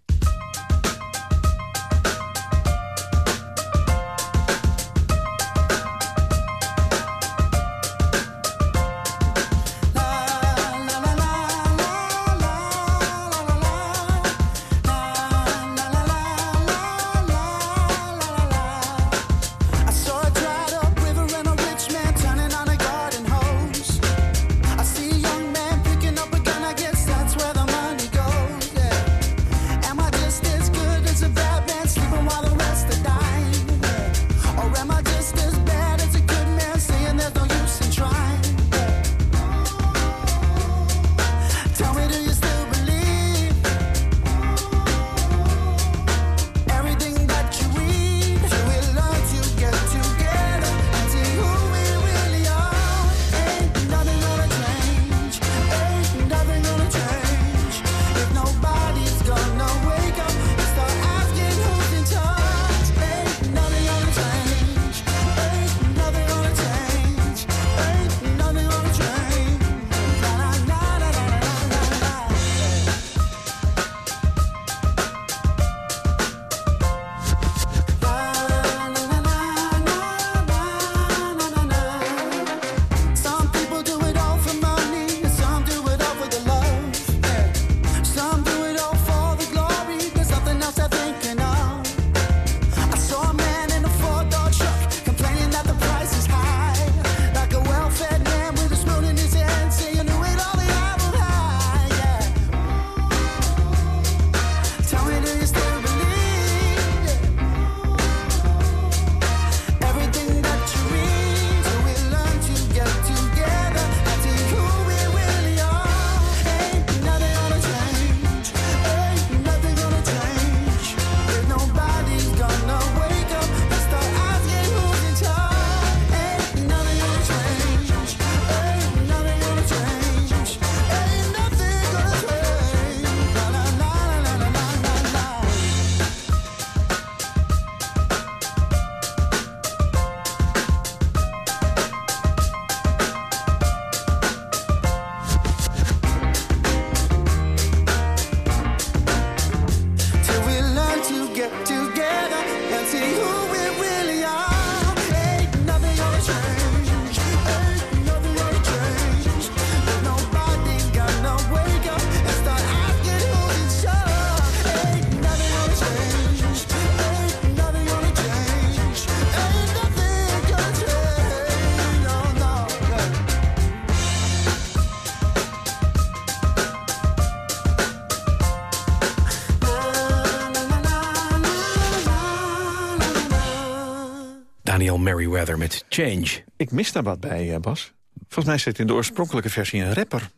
Change. Ik mis daar wat bij, eh, Bas. Volgens mij zit in de oorspronkelijke versie een rapper.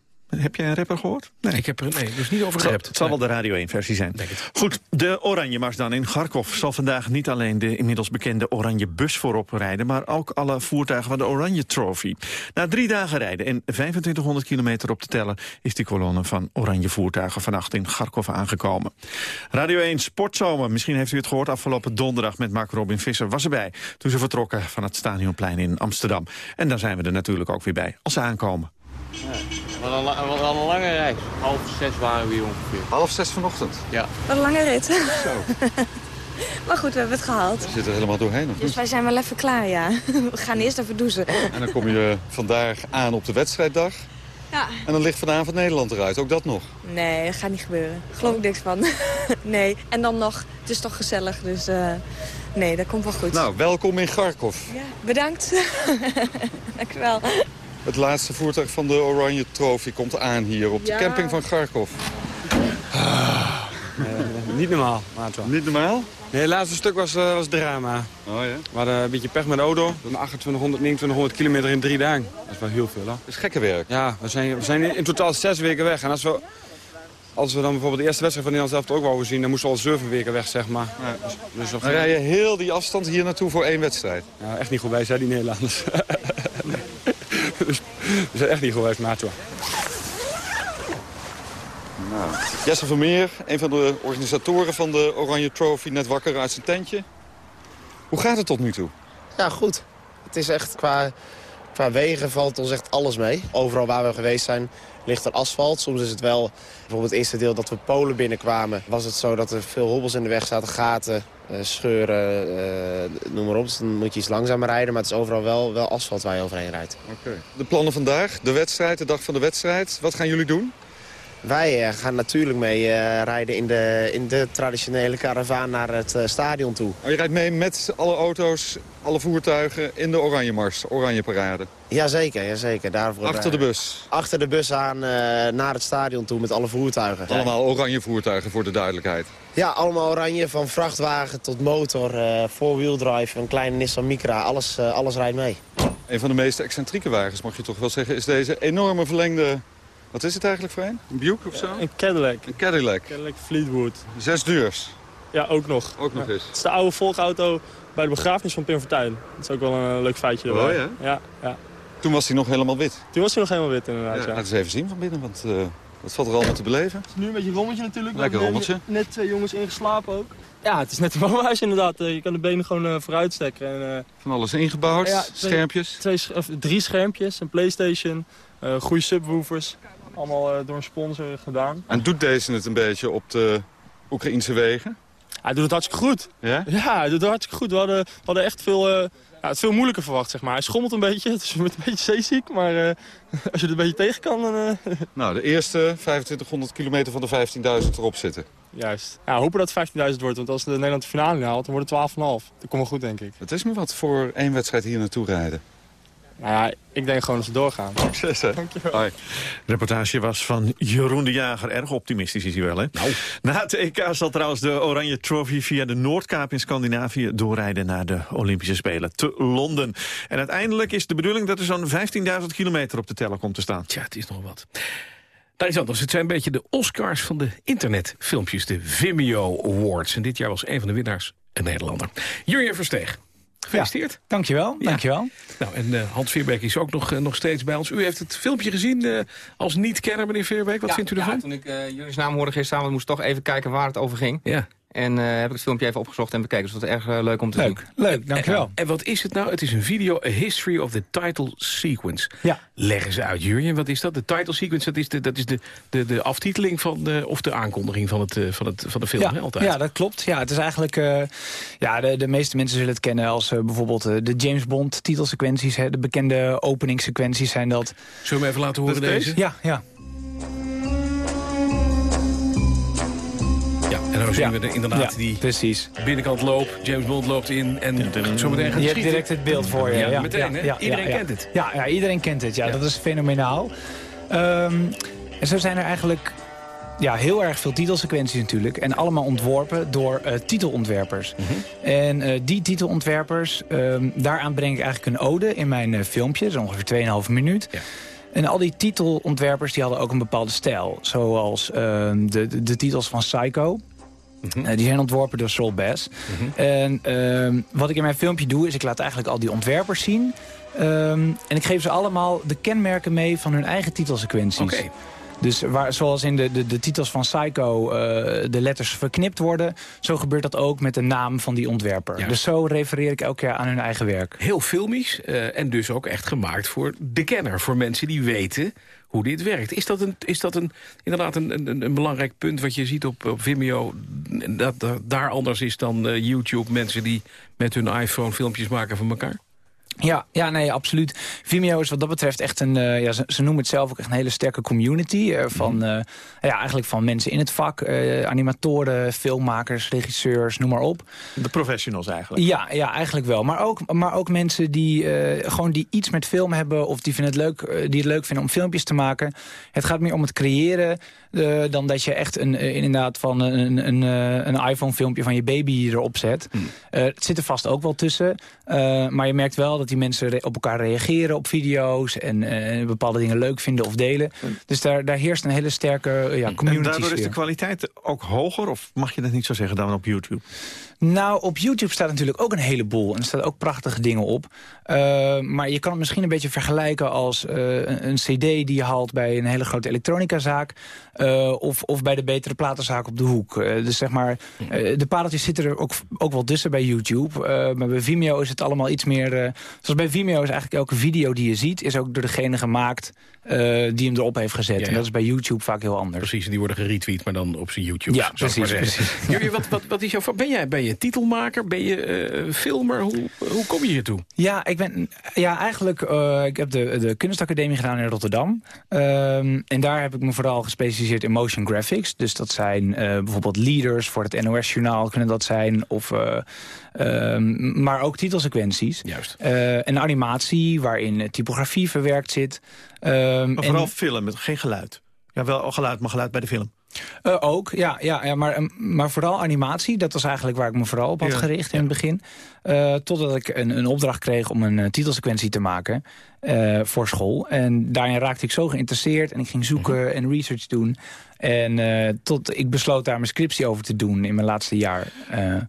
Heb jij een rapper gehoord? Nee. Ik heb er nee, dus niet over gerept. het zal wel de Radio 1-versie zijn. Goed, de Oranje Mars dan in Kharkov zal vandaag niet alleen de inmiddels bekende Oranje bus voorop rijden, maar ook alle voertuigen van de Oranje Trophy. Na drie dagen rijden en 2500 kilometer op te tellen is die kolonne van Oranje voertuigen vannacht in Kharkov aangekomen. Radio 1 Sportzomer, misschien heeft u het gehoord afgelopen donderdag met Mark Robin Visser, was erbij toen ze vertrokken van het Stadionplein in Amsterdam. En daar zijn we er natuurlijk ook weer bij als ze aankomen. Wat een, wat een lange reis. Half zes waren we hier ongeveer. Half zes vanochtend? Ja. Wat een lange rit. Zo. maar goed, we hebben het gehaald. Je zit er helemaal doorheen, of Dus wij zijn wel even klaar, ja. We gaan eerst even douchen. En dan kom je vandaag aan op de wedstrijddag. Ja. En dan ligt vanavond Nederland eruit, ook dat nog. Nee, dat gaat niet gebeuren. Geloof ik niks van. nee. En dan nog, het is toch gezellig, dus eh, nee, dat komt wel goed. Nou, welkom in Kharkov. Ja, bedankt. Dank u wel. Het laatste voertuig van de Oranje Trophy komt aan hier op de Ja. camping van Kharkov. niet normaal, maatje. Niet normaal? Nee, het laatste stuk was, eh, was drama. Oh ja? We hadden een beetje pech met de auto. Toen 2800, 2900 kilometer in drie dagen. Dat is wel heel veel, hè? Dat is gekke werk. Ja, we zijn, we zijn in totaal zes weken weg. En als we, als we dan bijvoorbeeld de eerste wedstrijd van Nederland zelf ook wouden zien... dan moesten we al zeven weken weg, zeg maar. Dus, dus Dan rij je heel die afstand hier naartoe voor één wedstrijd. Ja, echt niet goed wijs, hè, die Nederlanders. we zijn echt niet goed wijs, maatje. Nou, Jesse Vermeer, een van de organisatoren van de Oranje Trophy, net wakker uit zijn tentje. Hoe gaat het tot nu toe? Ja, goed. Het is echt qua, qua wegen valt ons echt alles mee. Overal waar we geweest zijn ligt er asfalt. Soms is het wel, bijvoorbeeld het eerste deel dat we Polen binnenkwamen... was het zo dat er veel hobbels in de weg zaten, gaten, eh, scheuren, eh, noem maar op. Dus dan moet je iets langzamer rijden, maar het is overal wel, wel asfalt waar je overheen rijdt. De plannen vandaag, de wedstrijd, de dag van de wedstrijd. Wat gaan jullie doen? Wij eh, gaan natuurlijk mee eh, rijden in de, in de traditionele karavaan naar het eh, stadion toe. Oh, je rijdt mee met alle auto's, alle voertuigen in de Oranje Mars, Oranje Parade. Jazeker, jazeker. Daarvoor, Achter de bus. Achter de bus aan naar het stadion toe met alle voertuigen. Allemaal oranje voertuigen voor de duidelijkheid. Ja, allemaal oranje. Van vrachtwagen tot motor, four-wheel drive, een kleine Nissan Micra. Alles, alles rijdt mee. Een van de meest excentrieke wagens, mag je toch wel zeggen, is deze enorme verlengde... Wat is het eigenlijk voor een? Een Buick of zo? Een Cadillac. Een Cadillac. Cadillac Fleetwood. Zes deurs. Ja, ook nog. Ook nog Ja. eens. Het is de oude volgauto bij de begrafenis van Pim Fortuyn. Dat is ook wel een leuk feitje erbij. Oh, ja? Ja, ja. Toen was hij nog helemaal wit. Toen was hij nog helemaal wit inderdaad, Ja, ja. laten we eens even zien van binnen, want eh wat valt er allemaal te beleven? Het is nu een beetje een rommeltje natuurlijk. Lekker rommeltje. Net twee jongens ingeslapen ook. Ja, het is net een woonhuis inderdaad. Eh, Je kan de benen gewoon eh, vooruit stekken. En, eh, Van alles ingebouwd, ja, twee- schermpjes. Twee, of drie schermpjes, een Playstation, eh goede subwoofers. Allemaal eh, door een sponsor gedaan. En doet deze het een beetje op de Oekraïnse wegen? Hij doet het hartstikke goed. Ja? Ja, hij doet het hartstikke goed. We hadden, we hadden echt veel, eh, ja, het veel moeilijker verwacht, zeg maar. Hij schommelt een beetje, dus je wordt een beetje zeeziek. Maar eh, als je er een beetje tegen kan, dan... eh, Nou, de eerste 2500 kilometer van de 15.000 erop zitten. Juist. Ja, hopen dat het 15.000 wordt, want als de Nederland de finale haalt, dan wordt het 12,5. Dat komt wel goed, denk ik. Het is me wat voor één wedstrijd hier naartoe rijden. Nou ja, ik denk gewoon dat ze doorgaan. Succes, hè? Dankjewel. Hoi. reportage was van Jeroen de Jager. Erg optimistisch is hij wel, hè? Na het EK zal trouwens de Oranje Trophy via de Noordkaap in Scandinavië doorrijden naar de Olympische Spelen te Londen. En uiteindelijk is de bedoeling dat er zo'n 15.000 kilometer op de teller komt te staan. Tja, het is nog wat. Daar is anders. Het zijn een beetje de Oscars van de internetfilmpjes, de Vimeo Awards. En dit jaar was een van de winnaars een Nederlander. Jurjen Versteeg. Gefeliciteerd. dankjewel, dankjewel. Nou, en eh, Hans Veerbeek is ook nog, eh, nog steeds bij ons. U heeft het filmpje gezien eh, als niet-kenner, meneer Veerbeek. Wat Ja, vindt u ja, ervan? toen ik eh, jullie naam hoorde gisteravond, moest ik toch even kijken waar het over ging. Ja. En eh, heb ik het filmpje even opgezocht en bekeken. Dus dat was erg eh, leuk om te zien. Leuk, dankjewel. En, en wat is het nou? Het is een video, A History of the Title Sequence. Ja. Leggen ze uit, Jurjen. Wat is dat? De title sequence, dat is de, dat is de, de, de aftiteling van de, of de aankondiging van, het, eh, van, het, van de film, ja, hè, altijd. ja, dat klopt. Ja, het is eigenlijk, eh, ja, de, de meeste mensen zullen het kennen als eh, bijvoorbeeld de James Bond titelsequenties. Hè, de bekende openingssequenties zijn dat. Zullen we hem even laten horen is deze? Ja, ja. Ja, en dan zien Ja. we er inderdaad Ja, die precies. binnenkant loop. James Bond loopt in en zometeen gaat Je hebt direct het beeld voor je. Ja, Ja, meteen, hè? ja, Iedereen ja, kent ja. het. Ja, ja, iedereen kent het. Ja, dat is fenomenaal. Ehm, en zo zijn er eigenlijk ja, heel erg veel titelsequenties natuurlijk. En allemaal ontworpen door eh, titelontwerpers. Mhm. En eh, die titelontwerpers, ehm, daaraan breng ik eigenlijk een ode in mijn eh, filmpje. Dat is ongeveer 2,5 minuut. En al die titelontwerpers die hadden ook een bepaalde stijl. Zoals ehm, de, de, de titels van Psycho. Eh, die zijn ontworpen door Sol Bass. En ehm, wat ik in mijn filmpje doe, is ik laat eigenlijk al die ontwerpers zien. Ehm, en ik geef ze allemaal de kenmerken mee van hun eigen titelsequenties. Dus waar, zoals in de, de, de titels van Psycho eh, de letters verknipt worden... zo gebeurt dat ook met de naam van die ontwerper. Dus zo refereer ik elke keer aan hun eigen werk. Heel filmisch eh, en dus ook echt gemaakt voor de kenner. Voor mensen die weten hoe dit werkt. Is dat, een, is dat een, inderdaad een, een, een belangrijk punt wat je ziet op, op Vimeo... Dat, dat daar anders is dan eh, YouTube? Mensen die met hun iPhone filmpjes maken van elkaar? Ja, ja, nee, absoluut. Vimeo is wat dat betreft echt een, eh, ja, ze, ze noemen het zelf ook echt een hele sterke community. eh, van, eh, ja, eigenlijk van mensen in het vak, animatoren, filmmakers, regisseurs, noem maar op. De professionals eigenlijk. Ja, ja eigenlijk wel. Maar ook, maar ook mensen die, gewoon die iets met film hebben... of die, vinden het leuk, die het leuk vinden om filmpjes te maken. Het gaat meer om het creëren... eh, dan dat je echt een, eh, inderdaad van een, een, eh, een iPhone-filmpje van je baby erop zet. Eh, het zit er vast ook wel tussen. Eh, maar je merkt wel dat die mensen op elkaar reageren op video's... en eh, bepaalde dingen leuk vinden of delen. Dus daar, daar heerst een hele sterke eh, ja, En community daardoor is de kwaliteit ook hoger? Of mag je dat niet zo zeggen dan op YouTube? Nou, op YouTube staat natuurlijk ook een heleboel. En er staan ook prachtige dingen op. Uh, maar je kan het misschien een beetje vergelijken als uh, een, een cd die je haalt bij een hele grote elektronicazaak. Uh, of, of bij de betere platenzaak op de hoek. Uh, dus zeg maar, uh, de pareltjes zitten er ook, ook wel tussen bij YouTube. Uh, maar bij Vimeo is het allemaal iets meer... Uh, zoals bij Vimeo is eigenlijk elke video die je ziet... is ook door degene gemaakt uh, die hem erop heeft gezet. Ja, ja. En dat is bij YouTube vaak heel anders. Precies, en die worden geretweet, maar dan op zijn YouTube. Ja, precies. precies. Jurje, wat, wat, wat is jouw... Ben jij, ben je titelmaker? Ben je uh, filmer? Hoe, hoe kom je hiertoe? Ja, ik ben... Ja, eigenlijk... Uh, ik heb de, de kunstacademie gedaan in Rotterdam. Um, en daar heb ik me vooral gespecialiseerd in motion graphics. Dus dat zijn uh, bijvoorbeeld leaders voor het NOS-journaal kunnen dat zijn. Of... Um, maar ook titelsequenties. Juist. Uh, en animatie, waarin typografie verwerkt zit. Um, maar vooral en, film, met geen geluid. Ja, wel geluid, maar geluid bij de film. Uh, ook, ja, ja, ja maar, maar vooral animatie. Dat was eigenlijk waar ik me vooral op had ja, gericht in ja. het begin. Uh, totdat ik een, een opdracht kreeg om een uh, titelsequentie te maken voor school. En daarin raakte ik zo geïnteresseerd en ik ging zoeken -hmm. en research doen. En tot ik besloot daar mijn scriptie over te doen in mijn laatste jaar.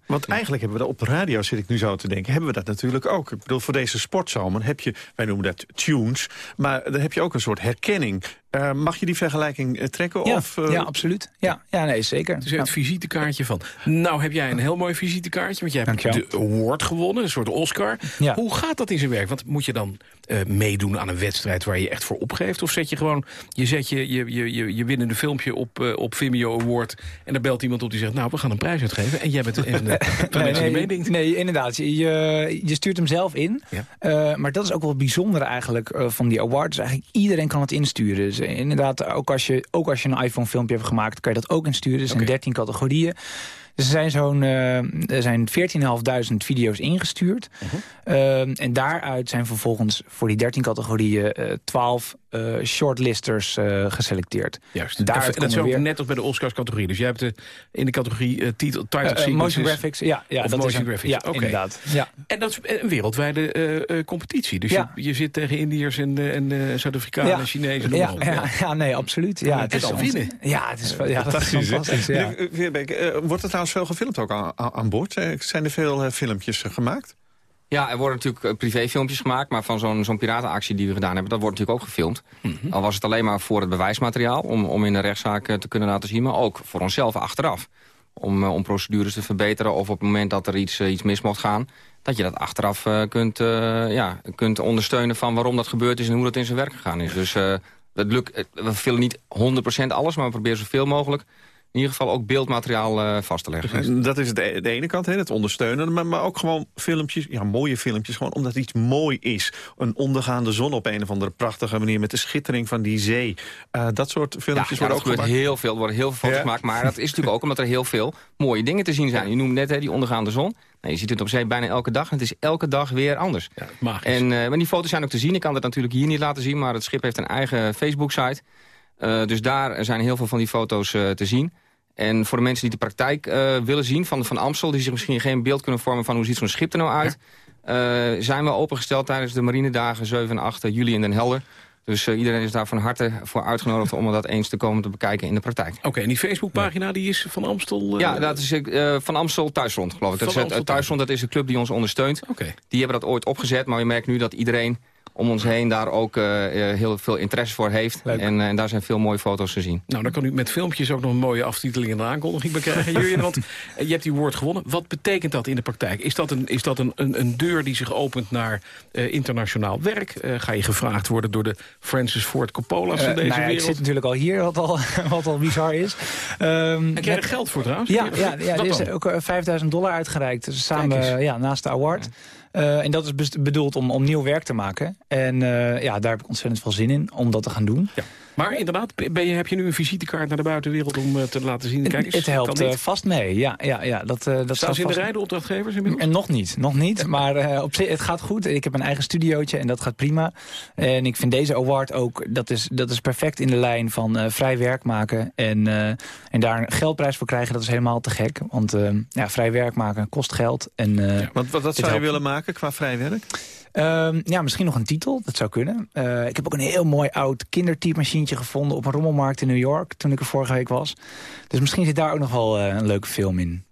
Want eigenlijk hebben we dat op de radio, zit ik nu zo te denken, hebben we dat natuurlijk ook. Ik bedoel, voor deze sportzomer heb je, wij noemen dat tunes, maar dan heb je ook een soort herkenning. Uh, mag je die vergelijking trekken? Ja, of, ja absoluut. Ja, ja, nee, zeker. Dus je hebt het visitekaartje van. Nou heb jij een heel mooi visitekaartje, want jij hebt de award gewonnen, een soort Oscar. Ja. Hoe gaat dat in zijn werk? Want moet je dan uh, meedoen aan een wedstrijd waar je echt voor opgeeft? Of zet je gewoon, je zet je, je, je, je, je winnende filmpje op, uh, op Vimeo Award... en dan belt iemand op die zegt, nou, we gaan een prijs uitgeven... en jij bent een van de, van nee, mensen die meedenkt. Nee, inderdaad. Je, je stuurt hem zelf in. Ja. Uh, maar dat is ook wel het bijzondere eigenlijk uh, van die awards. Eigenlijk iedereen kan het insturen. Dus inderdaad, ook als je, ook als je een iPhone-filmpje hebt gemaakt... kan je dat ook insturen. Dus okay. in 13 categorieën. Dus er zijn zo'n uh, er zijn 14.500 video's ingestuurd. Uh -huh. uh, en daaruit zijn vervolgens voor die 13 categorieën 12 uh, shortlisters uh, geselecteerd. Juist. Daar en dat is ook weer... net als bij de Oscars categorie. Dus jij hebt de, in de categorie uh, titel, title Motion graphics, ja. ja of dat motion is een, graphics. Ja, okay. inderdaad. Ja. En dat is een wereldwijde competitie. Dus ja. je, je, zit tegen Indiërs en, en Zuid-Afrikanen, ja. Chinezen. Ja, ja, ja, nee, absoluut. Ja, het is al winnen. Ja, het is, ja, fantastisch. fantastisch ja. Weerbeek, wordt er trouwens veel gefilmd ook aan, aan boord? Zijn er veel filmpjes gemaakt? Ja, er worden natuurlijk privéfilmpjes gemaakt, maar van zo'n zo'n piratenactie die we gedaan hebben, dat wordt natuurlijk ook gefilmd. Mm -hmm. Al was het alleen maar voor het bewijsmateriaal, om, om in de rechtszaak te kunnen laten zien, maar ook voor onszelf achteraf. Om, om procedures te verbeteren of op het moment dat er iets, iets mis mocht gaan, dat je dat achteraf kunt, uh, ja, kunt ondersteunen van waarom dat gebeurd is en hoe dat in zijn werk gegaan is. Dus uh, het lukt, we vullen niet 100% alles, maar we proberen zoveel mogelijk in ieder geval ook beeldmateriaal uh, vast te leggen. Dat is de, de ene kant, hè, het ondersteunen. Maar, maar ook gewoon filmpjes, ja, mooie filmpjes. Gewoon omdat iets mooi is. Een ondergaande zon op een of andere prachtige manier... met de schittering van die zee. Uh, dat soort filmpjes ja, ja, worden ook gemaakt. heel veel. Er worden heel veel foto's ja. gemaakt. Maar dat is natuurlijk ook omdat er heel veel mooie dingen te zien zijn. Je noemde net hè, die ondergaande zon. Nou, je ziet het op zee bijna elke dag. En het is elke dag weer anders. Ja, en uh, maar die foto's zijn ook te zien. Ik kan dat natuurlijk hier niet laten zien. Maar het schip heeft een eigen Facebook-site. dus daar zijn heel veel van die foto's te zien. En voor de mensen die de praktijk uh, willen zien van, van Amstel... die zich misschien geen beeld kunnen vormen van hoe ziet zo'n schip er nou uit... Ja. Uh, zijn we opengesteld tijdens de marinedagen 7 en 8 juli in Den Helder. Dus eh, iedereen is daar van harte voor uitgenodigd om dat eens te komen te bekijken in de praktijk. Oké, en die Facebookpagina die is van Amstel? eh, Ja, dat is eh, van Amstel Thuisfront, geloof ik. Dat Van is Amstel eh, Thuisfront, dat is een club die ons ondersteunt. Oké. Die hebben dat ooit opgezet, maar je merkt nu dat iedereen om ons heen daar ook eh, eh, heel veel interesse voor heeft. En, eh, en daar zijn veel mooie foto's te zien. Nou, dan kan u met filmpjes ook nog een mooie aftiteling en een aankondiging bekrijgen. Jurjen, want je hebt die woord gewonnen. Wat betekent dat in de praktijk? Is dat een, is dat een, een, een deur die zich opent naar eh, internationaal werk? Eh, ga je gevraagd worden door de Francis Ford Coppola's van deze nou ja, ik wereld? zit natuurlijk al hier, wat al, wat al bizar is. Ehm, En krijg je met- er geld voor trouwens? Ja, ja, ja er is ook eh, 5000 dollar uitgereikt. Dus samen ja, naast de award. Eh, en dat is bedoeld om, om nieuw werk te maken. En eh, ja, daar heb ik ontzettend veel zin in om dat te gaan doen. Maar inderdaad, ben je, heb je nu een visitekaart naar de buitenwereld om eh, te laten zien? Kijk eens, het helpt eh, vast mee. Ja, ja, ja, dat, eh, dat Staan staat ze in de rij, de opdrachtgevers inmiddels? En nog niet, nog niet. Maar eh, op zich, het gaat goed. Ik heb een eigen studiootje en dat gaat prima. En ik vind deze award ook, dat is, dat is perfect in de lijn van eh, vrij werk maken. En, eh, en daar een geldprijs voor krijgen, dat is helemaal te gek. Want ja, vrij werk maken kost geld. En, eh, Want wat, wat zou je willen maken qua vrij werk? Ehm, ja, misschien nog een titel, dat zou kunnen. Eh, ik heb ook een heel mooi oud kindertypemachientje gevonden... op een rommelmarkt in New York, toen ik er vorige week was. Dus misschien zit daar ook nog wel eh, een leuke film in.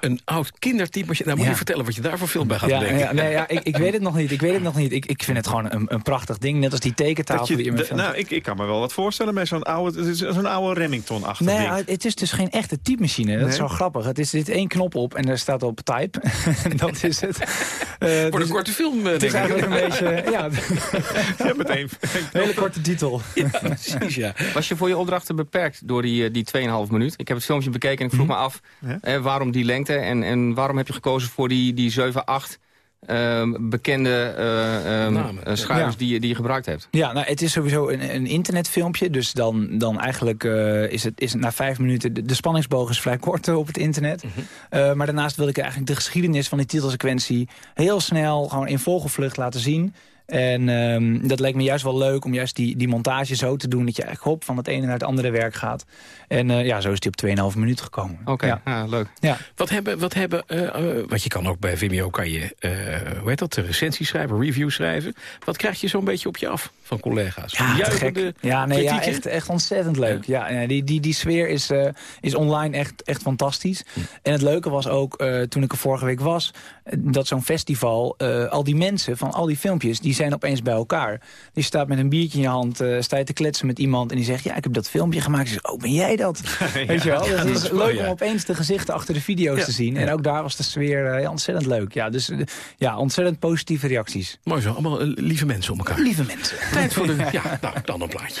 Een oud kindertype. Nou, moet Ja. je vertellen wat je daar voor film bij gaat Ja, bedenken. ja, nee, ja, ik, ik weet het nog niet. Ik weet het nog niet. Ik, ik vind het gewoon een, een prachtig ding. Net als die tekentafel Dat je, die in mijn de- film nou, ik, ik kan me wel wat voorstellen bij zo'n oude, het is zo'n oude Remington-achtig Nee, ding. het is dus geen echte typemachine. Dat is wel grappig. Het is dit één knop op en daar staat op type. En dat is het. Eh, Voor dus een korte film, Het is denk ik. eigenlijk een beetje... Ja, Ja, meteen. een hele korte titel. Precies, ja. Was je voor je opdrachten beperkt door die, eh, die 2,5 minuut? Ik heb het filmpje bekeken en ik vroeg me af eh, waarom die lengte... En, en waarom heb je gekozen voor die, die 7, 8 ehm, bekende schrijvers Ja. die, je- die je gebruikt hebt? Ja, nou, het is sowieso een, een internetfilmpje. Dus dan, dan eigenlijk eh, is, het, is het na vijf minuten... De, de spanningsboog is vrij kort op het internet. Eh, maar daarnaast wil ik eigenlijk de geschiedenis van die titelsequentie... heel snel, gewoon in vogelvlucht laten zien. En ehm, dat lijkt me juist wel leuk om juist die, die montage zo te doen... dat je eigenlijk hop van het ene naar het andere werk gaat. En eh, ja, zo is die op 2,5 minuten gekomen. Oké, Ja. ja. leuk. Ja. Wat hebben, wat hebben eh, eh, wat je kan ook bij Vimeo, kan je, eh, hoe heet dat, recensie schrijven, review schrijven. Wat krijg je zo'n beetje op je af van collega's? Ja, gek. Ja, nee, ja echt, echt ontzettend leuk. Ja. ja, die, die, die sfeer is, eh, is online echt, echt fantastisch. En het leuke was ook, eh, toen ik er vorige week was... dat zo'n festival, eh, al die mensen van al die filmpjes... die zijn opeens bij elkaar. Die staat met een biertje in je hand, eh sta je te kletsen met iemand... en die zegt, ja, ik heb dat filmpje gemaakt. Ik zeg, oh, ben jij dat? Weet je wel? ja, Dus dat het is leuk ja. om opeens de gezichten achter de video's Ja, te zien. ja. En ook daar was de sfeer eh, ja, ontzettend leuk. Ja, dus ja, ontzettend positieve reacties. Mooi zo, allemaal lieve mensen om elkaar. Lieve mensen. Tijd voor de, ja, nou, dan een plaatje.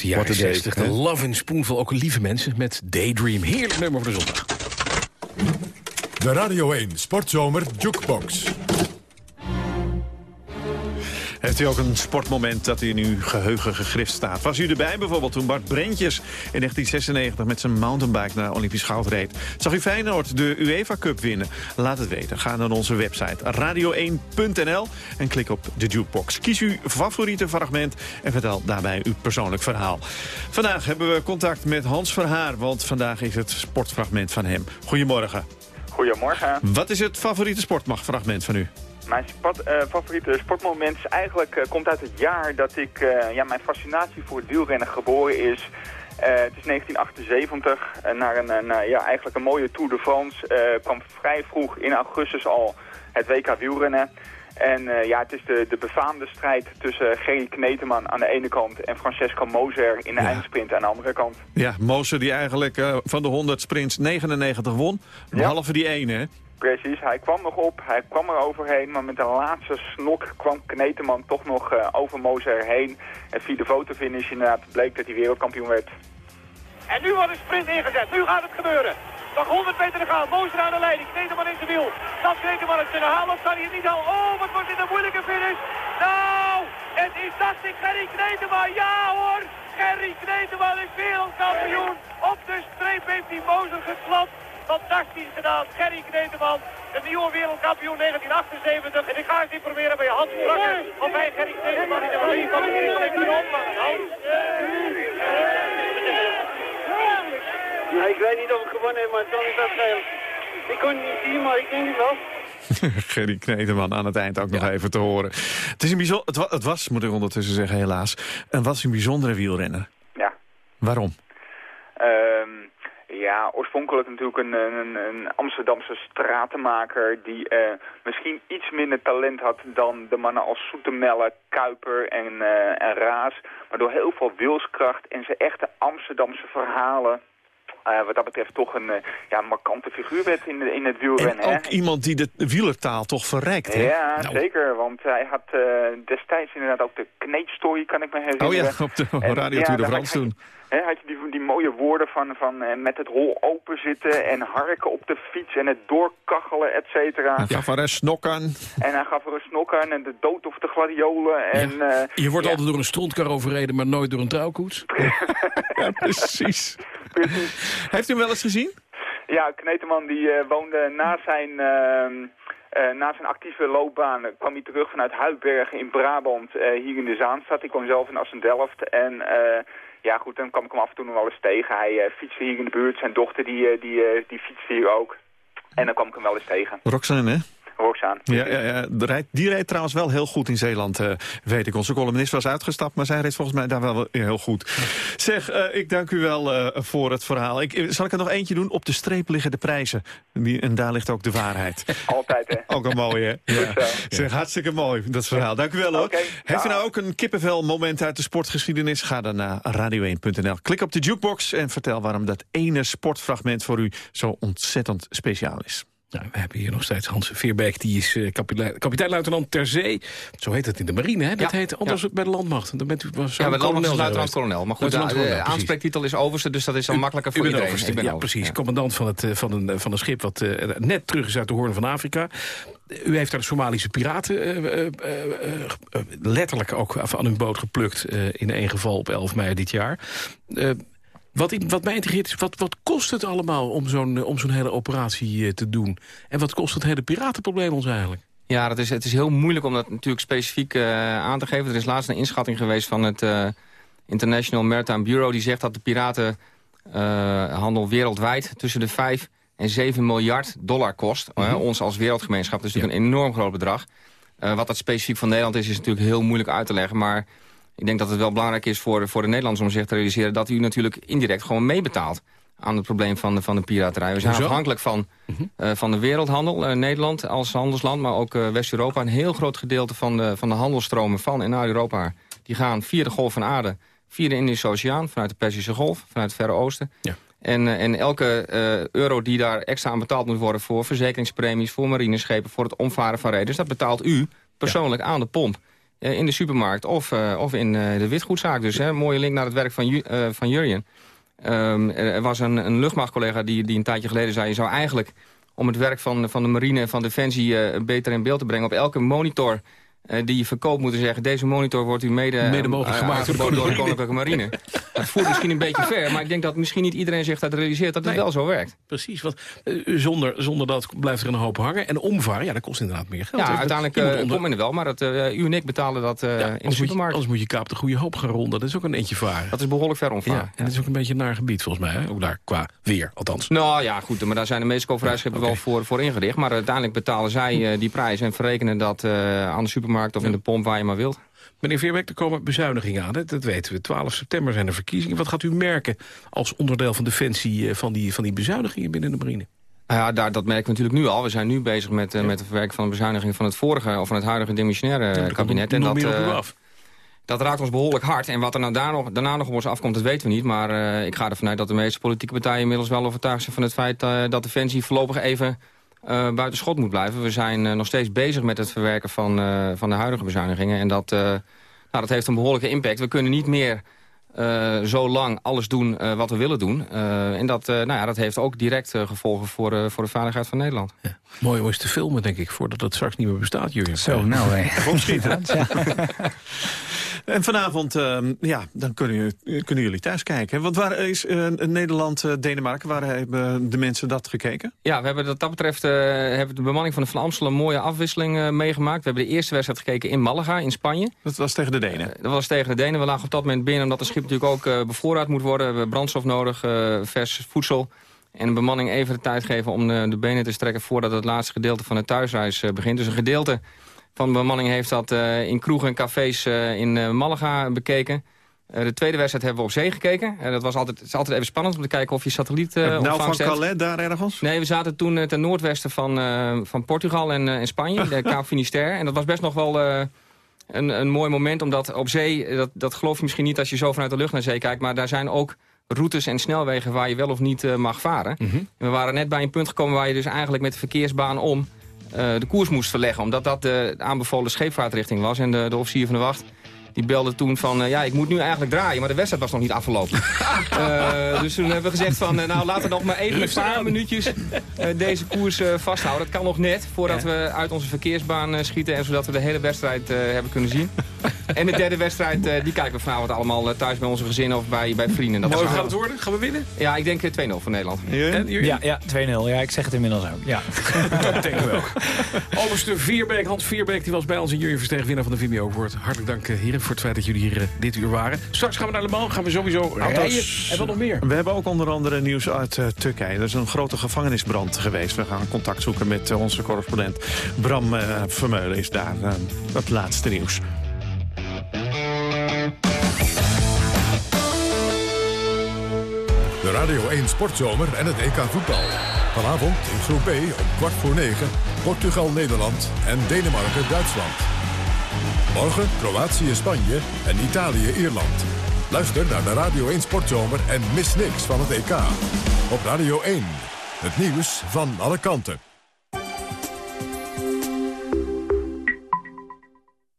Uit de jaren a day, 60. hè? De Love in Spoonful, ook lieve mensen met Daydream. Heerlijk nummer voor de zondag. De Radio 1 Sportzomer Jukebox. Heeft u ook een sportmoment dat in uw geheugen gegrift staat? Was u erbij bijvoorbeeld toen Bart Brentjes in 1996 met zijn mountainbike naar Olympisch goud reed? Zag u Feyenoord de UEFA Cup winnen? Laat het weten. Ga naar onze website radio1.nl en klik op de jukebox. Kies uw favoriete fragment en vertel daarbij uw persoonlijk verhaal. Vandaag hebben we contact met Hans Verhaar, want vandaag is het sportfragment van hem. Goedemorgen. Goedemorgen. Wat is het favoriete sportfragment van u? Mijn eh, favoriete sportmoment is eigenlijk, eh, komt uit het jaar dat ik, eh, ja, mijn fascinatie voor het wielrennen geboren is. Het is 1978, eh, naar een, ja, eigenlijk een mooie Tour de France. kwam vrij vroeg in augustus al het WK wielrennen. En ja, het is de, de befaamde strijd tussen Gerry Kneteman aan de ene kant en Francesco Moser in de eindsprint aan de andere kant. Ja, Moser die eigenlijk van de 100 sprints 99 won. Behalve die ene, hè? Precies, hij kwam nog op, hij kwam er overheen, maar met een laatste snok kwam Kneteman toch nog eh, over Moser heen. En via de fotofinish inderdaad bleek dat hij wereldkampioen werd. En nu wordt de sprint ingezet. Nu gaat het gebeuren. Nog 100 meter te gaan. Mozer aan de leiding. Kneteman in zijn wiel. Kan Kneteman het kunnen halen of kan hij het niet halen? Oh, wat wordt dit een moeilijke finish. Nou, het is ik Gerry Kneteman. Ja hoor. Gerry Kneteman is wereldkampioen. Op de streep heeft hij Mozer geklopt. Fantastisch gedaan. Gerry Kneteman, de nieuwe wereldkampioen 1978. En ik ga eens informeren bij Hans Brakker. Of hij Gerry Kneteman in de manier van de wereldkampioen Hans. Nee, ik weet niet of ik gewonnen heb, maar het zal niet dat. Ik kon het niet zien, maar ik denk het wel. Gerry Kneteman aan het eind ook nog even te horen. Het, is een bijzonder, het, wa- het was, moet ik ondertussen zeggen helaas, een was een bijzondere wielrenner. Ja. Waarom? Ehm, ja, oorspronkelijk natuurlijk een, een, een Amsterdamse stratenmaker die eh, misschien iets minder talent had dan de mannen als Soetemelle, Kuiper en, eh, en Raas. Maar door heel veel wilskracht en zijn echte Amsterdamse verhalen... eh, wat dat betreft toch een ja, markante figuur werd in, in het wielrennen. En hè. ook iemand die de wielertaal toch verrijkt, hè? Ja, Nou, zeker. Want hij had destijds inderdaad ook de kneedstory, kan ik me herinneren. Oh ja, op de En, radio ja, Tour de je- toen. Hè, had je die, die mooie woorden van, van eh, met het hol open zitten en harken op de fiets en het doorkachelen, et cetera. Hij gaf er een snok aan. En hij gaf er een snok aan en de dood of de gladiolen. En, eh, Je wordt ja, altijd door een strontkar overreden, maar nooit door een trouwkoets. ja, precies. Heeft u hem wel eens gezien? Ja, Kneteman die eh, woonde na zijn, ehm, eh, na zijn actieve loopbaan. kwam hij terug vanuit Huidbergen in Brabant, eh, hier in de Zaanstad. Ik kwam zelf in Assen-Delft en... eh, ja goed, dan kwam ik hem af en toe nog wel eens tegen. Hij eh, fietste hier in de buurt. Zijn dochter die, eh, die, eh, die fietste hier ook. En dan kwam ik hem wel eens tegen. Roxanne, hè? Roxaan. Ja, ja, ja. Rijdt- die reed trouwens wel heel goed in Zeeland, eh, weet ik. Onze columnist was uitgestapt, maar zij reed volgens mij daar wel heel goed. Zeg, eh, ik dank u wel eh, voor het verhaal. Ik, zal ik er nog eentje doen? Op de streep liggen de prijzen. Die, en daar ligt ook de waarheid. Altijd, hè? Ook al mooi, hè? Ja. Zeg, hartstikke mooi, dat verhaal. Dank u wel, hoor. Heeft u nou ook een kippenvel moment uit de sportgeschiedenis? Ga dan naar radio1.nl. Klik op de jukebox en vertel waarom dat ene sportfragment voor u zo ontzettend speciaal is. Nou, we hebben hier nog steeds Hans Veerbeek, die is eh, kapitein- kapitein-luitenant ter zee. Zo heet het in de marine, hè? Dat Ja, heet anders bij de landmacht. Dan bent u was Ja, bij de landmacht is zijn luitenant-kolonel. Maar goed, de, Luitenant-kolonel, de precies. aanspreektitel is overste, dus dat is dan U- makkelijker voor iedereen. overste, Ik ben ja, overste, precies. Commandant van, het, eh, van, een, van een schip wat eh, net terug is uit de Hoorn van Afrika. U heeft daar de Somalische piraten eh, eh, eh, eh, letterlijk ook van hun boot geplukt... eh, in één geval op 11 mei dit jaar. Wat, ik- wat mij integreert is, wat, wat kost het allemaal om zo'n eh, om zo'n hele operatie eh, te doen? En wat kost het hele piratenprobleem ons eigenlijk? Ja, dat is, het is heel moeilijk om dat natuurlijk specifiek eh, aan te geven. Er is laatst een inschatting geweest van het International Maritime Bureau... die zegt dat de piratenhandel wereldwijd tussen de 5 en 7 miljard dollar kost. Mhm. ons als wereldgemeenschap. Dat is natuurlijk een enorm groot bedrag. Wat dat specifiek van Nederland is, is natuurlijk heel moeilijk uit te leggen. Maar ik denk dat het wel belangrijk is voor, voor de Nederlanders om zich te realiseren... dat u natuurlijk indirect gewoon meebetaalt aan het probleem van de, van de piraterij. We zijn Hoezo? afhankelijk van, eh, van de wereldhandel. eh, Nederland als handelsland, maar ook eh, West-Europa. Een heel groot gedeelte van de, van de handelstromen van en naar Europa... die gaan via de Golf van Aarde... via de Indische Oceaan, vanuit de Persische Golf, vanuit het Verre Oosten. Ja. En, en elke euro die daar extra aan betaald moet worden... voor verzekeringspremies, voor marineschepen... voor het omvaren van reders... dat betaalt u persoonlijk aan de pomp. Eh, in de supermarkt of, eh, of in eh, de witgoedzaak. Dus hè, mooie link naar het werk van, van Jurjen. Ehm, er was een, een luchtmachtcollega die, die een tijdje geleden zei... je zou eigenlijk om het werk van, van de marine en van Defensie beter in beeld te brengen... op elke monitor die je verkoopt moeten zeggen... deze monitor wordt u mede, Mede mogelijk eh, gemaakt door de Koninklijke Koninklijke Marine. Dat voert misschien een beetje ver, maar ik denk dat misschien niet iedereen zich dat realiseert... dat het wel zo werkt. Precies, want eh, zonder, zonder dat blijft er een hoop hangen. En omvaren, ja, dat kost inderdaad meer geld. Ja, Dus uiteindelijk eh, onder- komt men er wel, maar dat, eh, u en ik betalen dat eh, in de anders, moet je, supermarkt. anders moet je kaap de goede hoop gaan ronden. Dat is ook een eentje varen. Dat is behoorlijk ver omvaren. Ja, en dat is ook een beetje een naar gebied volgens mij. Hè? Ook daar qua weer, althans. Nou ja, goed, maar daar zijn de meeste koopvaardijschepen wel voor, voor ingericht. Maar uiteindelijk betalen zij eh, die prijs en verrekenen dat eh, aan de supermarkt of in de pomp waar je maar wilt. Meneer Veerbeek, er komen bezuinigingen aan. Hè? Dat weten we. 12 september zijn er verkiezingen. Wat gaat u merken als onderdeel van Defensie eh, van die, van die bezuinigingen binnen de marine? Nou ja, daar, dat merken we natuurlijk nu al. We zijn nu bezig met, eh, met de verwerking van de bezuiniging van het vorige... of van het huidige demissionaire Ja, eh, kabinet. nog dat, meer op u eh, af. dat raakt ons behoorlijk hard. En wat er nou daar nog, daarna nog op ons afkomt, dat weten we niet. Maar ik ga ervan uit dat de meeste politieke partijen inmiddels wel overtuigd zijn van het feit dat Defensie voorlopig even eh, buiten schot moet blijven. We zijn eh, nog steeds bezig met het verwerken van, eh, van de huidige bezuinigingen. En dat, eh, nou, dat heeft een behoorlijke impact. We kunnen niet meer eh, zo lang alles doen eh, wat we willen doen. Eh, en dat, eh, nou ja, dat heeft ook direct eh, gevolgen voor, eh, voor de veiligheid van Nederland. Mooi om eens te filmen, denk ik, voordat het straks niet meer bestaat, Jurgen. Zo, nou, hé. Schieten. En vanavond, ehm, ja, dan kunnen, kunnen jullie thuis kijken. Want waar is eh, Nederland, eh, Denemarken, waar hebben de mensen dat gekeken? Ja, we hebben wat dat betreft eh, hebben de bemanning van de Van Amstel een mooie afwisseling meegemaakt. We hebben de eerste wedstrijd gekeken in Malaga, in Spanje. Dat was tegen de Denen? dat was tegen de Denen. We lagen op dat moment binnen omdat het schip natuurlijk ook bevoorraad moet worden. We hebben brandstof nodig, vers voedsel. En de bemanning even de tijd geven om de, de benen te strekken... voordat het laatste gedeelte van de thuisreis begint. Dus een gedeelte van de bemanning heeft dat eh, in kroegen en cafés eh, in eh, Malaga bekeken. De tweede wedstrijd hebben we op zee gekeken. Dat was altijd, het is altijd even spannend om te kijken of je satelliet eh nou van hebt. Calais, daar ergens? Nee, we zaten toen ten noordwesten van, van Portugal en, en Spanje, de Kaap Finisterre. En dat was best nog wel een, een mooi moment, omdat op zee, dat, dat geloof je misschien niet als je zo vanuit de lucht naar zee kijkt, maar daar zijn ook routes en snelwegen waar je wel of niet mag varen. En we waren net bij een punt gekomen waar je dus eigenlijk met de verkeersbaan om de koers moest verleggen. Omdat dat de aanbevolen scheepvaartrichting was. En de, de officier van de wacht die belde toen van... eh, ja, ik moet nu eigenlijk draaien, maar de wedstrijd was nog niet afgelopen. Eh, dus toen hebben we gezegd van... eh, nou, laten we nog maar even een paar minuutjes deze koers eh, vasthouden. Dat kan nog net, voordat we uit onze verkeersbaan eh, schieten... en zodat we de hele wedstrijd eh, hebben kunnen zien. En de derde wedstrijd, eh, die kijken we vanavond allemaal eh, thuis bij onze gezinnen of bij, bij vrienden. Dat Mooi gaat het worden? Gaan we winnen? Ja, ik denk eh, 2-0 voor Nederland. Ja, ja 2-0. Ja, ik zeg het inmiddels ook. Ja. Dat denken we ook. Overste Vierbeek, Hans Vierbeek, die was bij ons in Jurjen Verstegen, winnaar van de Vimeo Award. Hartelijk dank, eh, voor het feit dat jullie hier eh, dit uur waren. Straks gaan we naar Le Mans, gaan we sowieso rijden. En wat nog meer? We hebben ook onder andere nieuws uit eh, Turkije. Er is een grote gevangenisbrand geweest. We gaan contact zoeken met eh, onze correspondent Bram Vermeulen is daar. het laatste nieuws. De Radio 1 Sportzomer en het EK voetbal. Vanavond in groep B om kwart voor negen Portugal-Nederland en Denemarken-Duitsland. Morgen Kroatië-Spanje en Italië-Ierland. Luister naar de Radio 1 Sportzomer en mis niks van het EK. Op Radio 1. Het nieuws van alle kanten.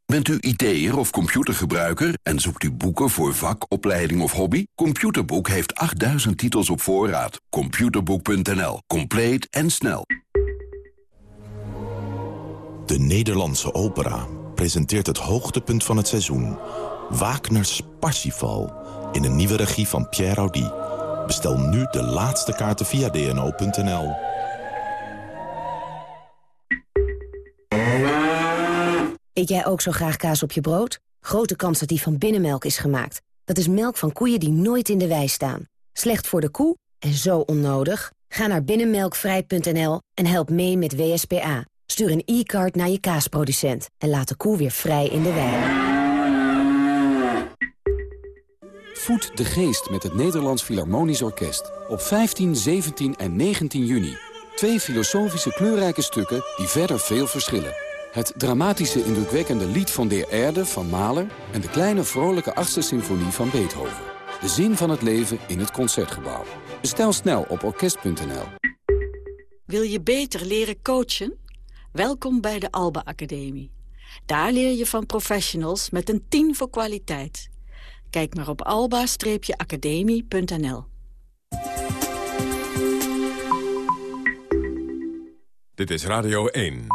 Bent u IT'er of computergebruiker en zoekt u boeken voor vak, opleiding of hobby? Computerboek heeft 8000 titels op voorraad. Computerboek.nl. Compleet en snel. De Nederlandse opera presenteert het hoogtepunt van het seizoen. Wagner's Parsifal in een nieuwe regie van Pierre Audi. Bestel nu de laatste kaarten via dno.nl. Eet jij ook zo graag kaas op je brood? Grote kans dat die van binnenmelk is gemaakt. Dat is melk van koeien die nooit in de wei staan. Slecht voor de koe en zo onnodig? Ga naar binnenmelkvrij.nl en help mee met WSPA. Stuur een e-card naar je kaasproducent en laat de koe weer vrij in de wei. Voed de geest met het Nederlands Philharmonisch Orkest. Op 15, 17 en 19 juni. Twee filosofische kleurrijke stukken die verder veel verschillen. Het dramatische indrukwekkende lied van Der Erde van Mahler... en de kleine vrolijke achtste symfonie van Beethoven. De zin van het leven in het Concertgebouw. Bestel snel op orkest.nl. Wil je beter leren coachen? Welkom bij de Alba Academie. Daar leer je van professionals met een 10 voor kwaliteit. Kijk maar op alba-academie.nl. Dit is Radio 1.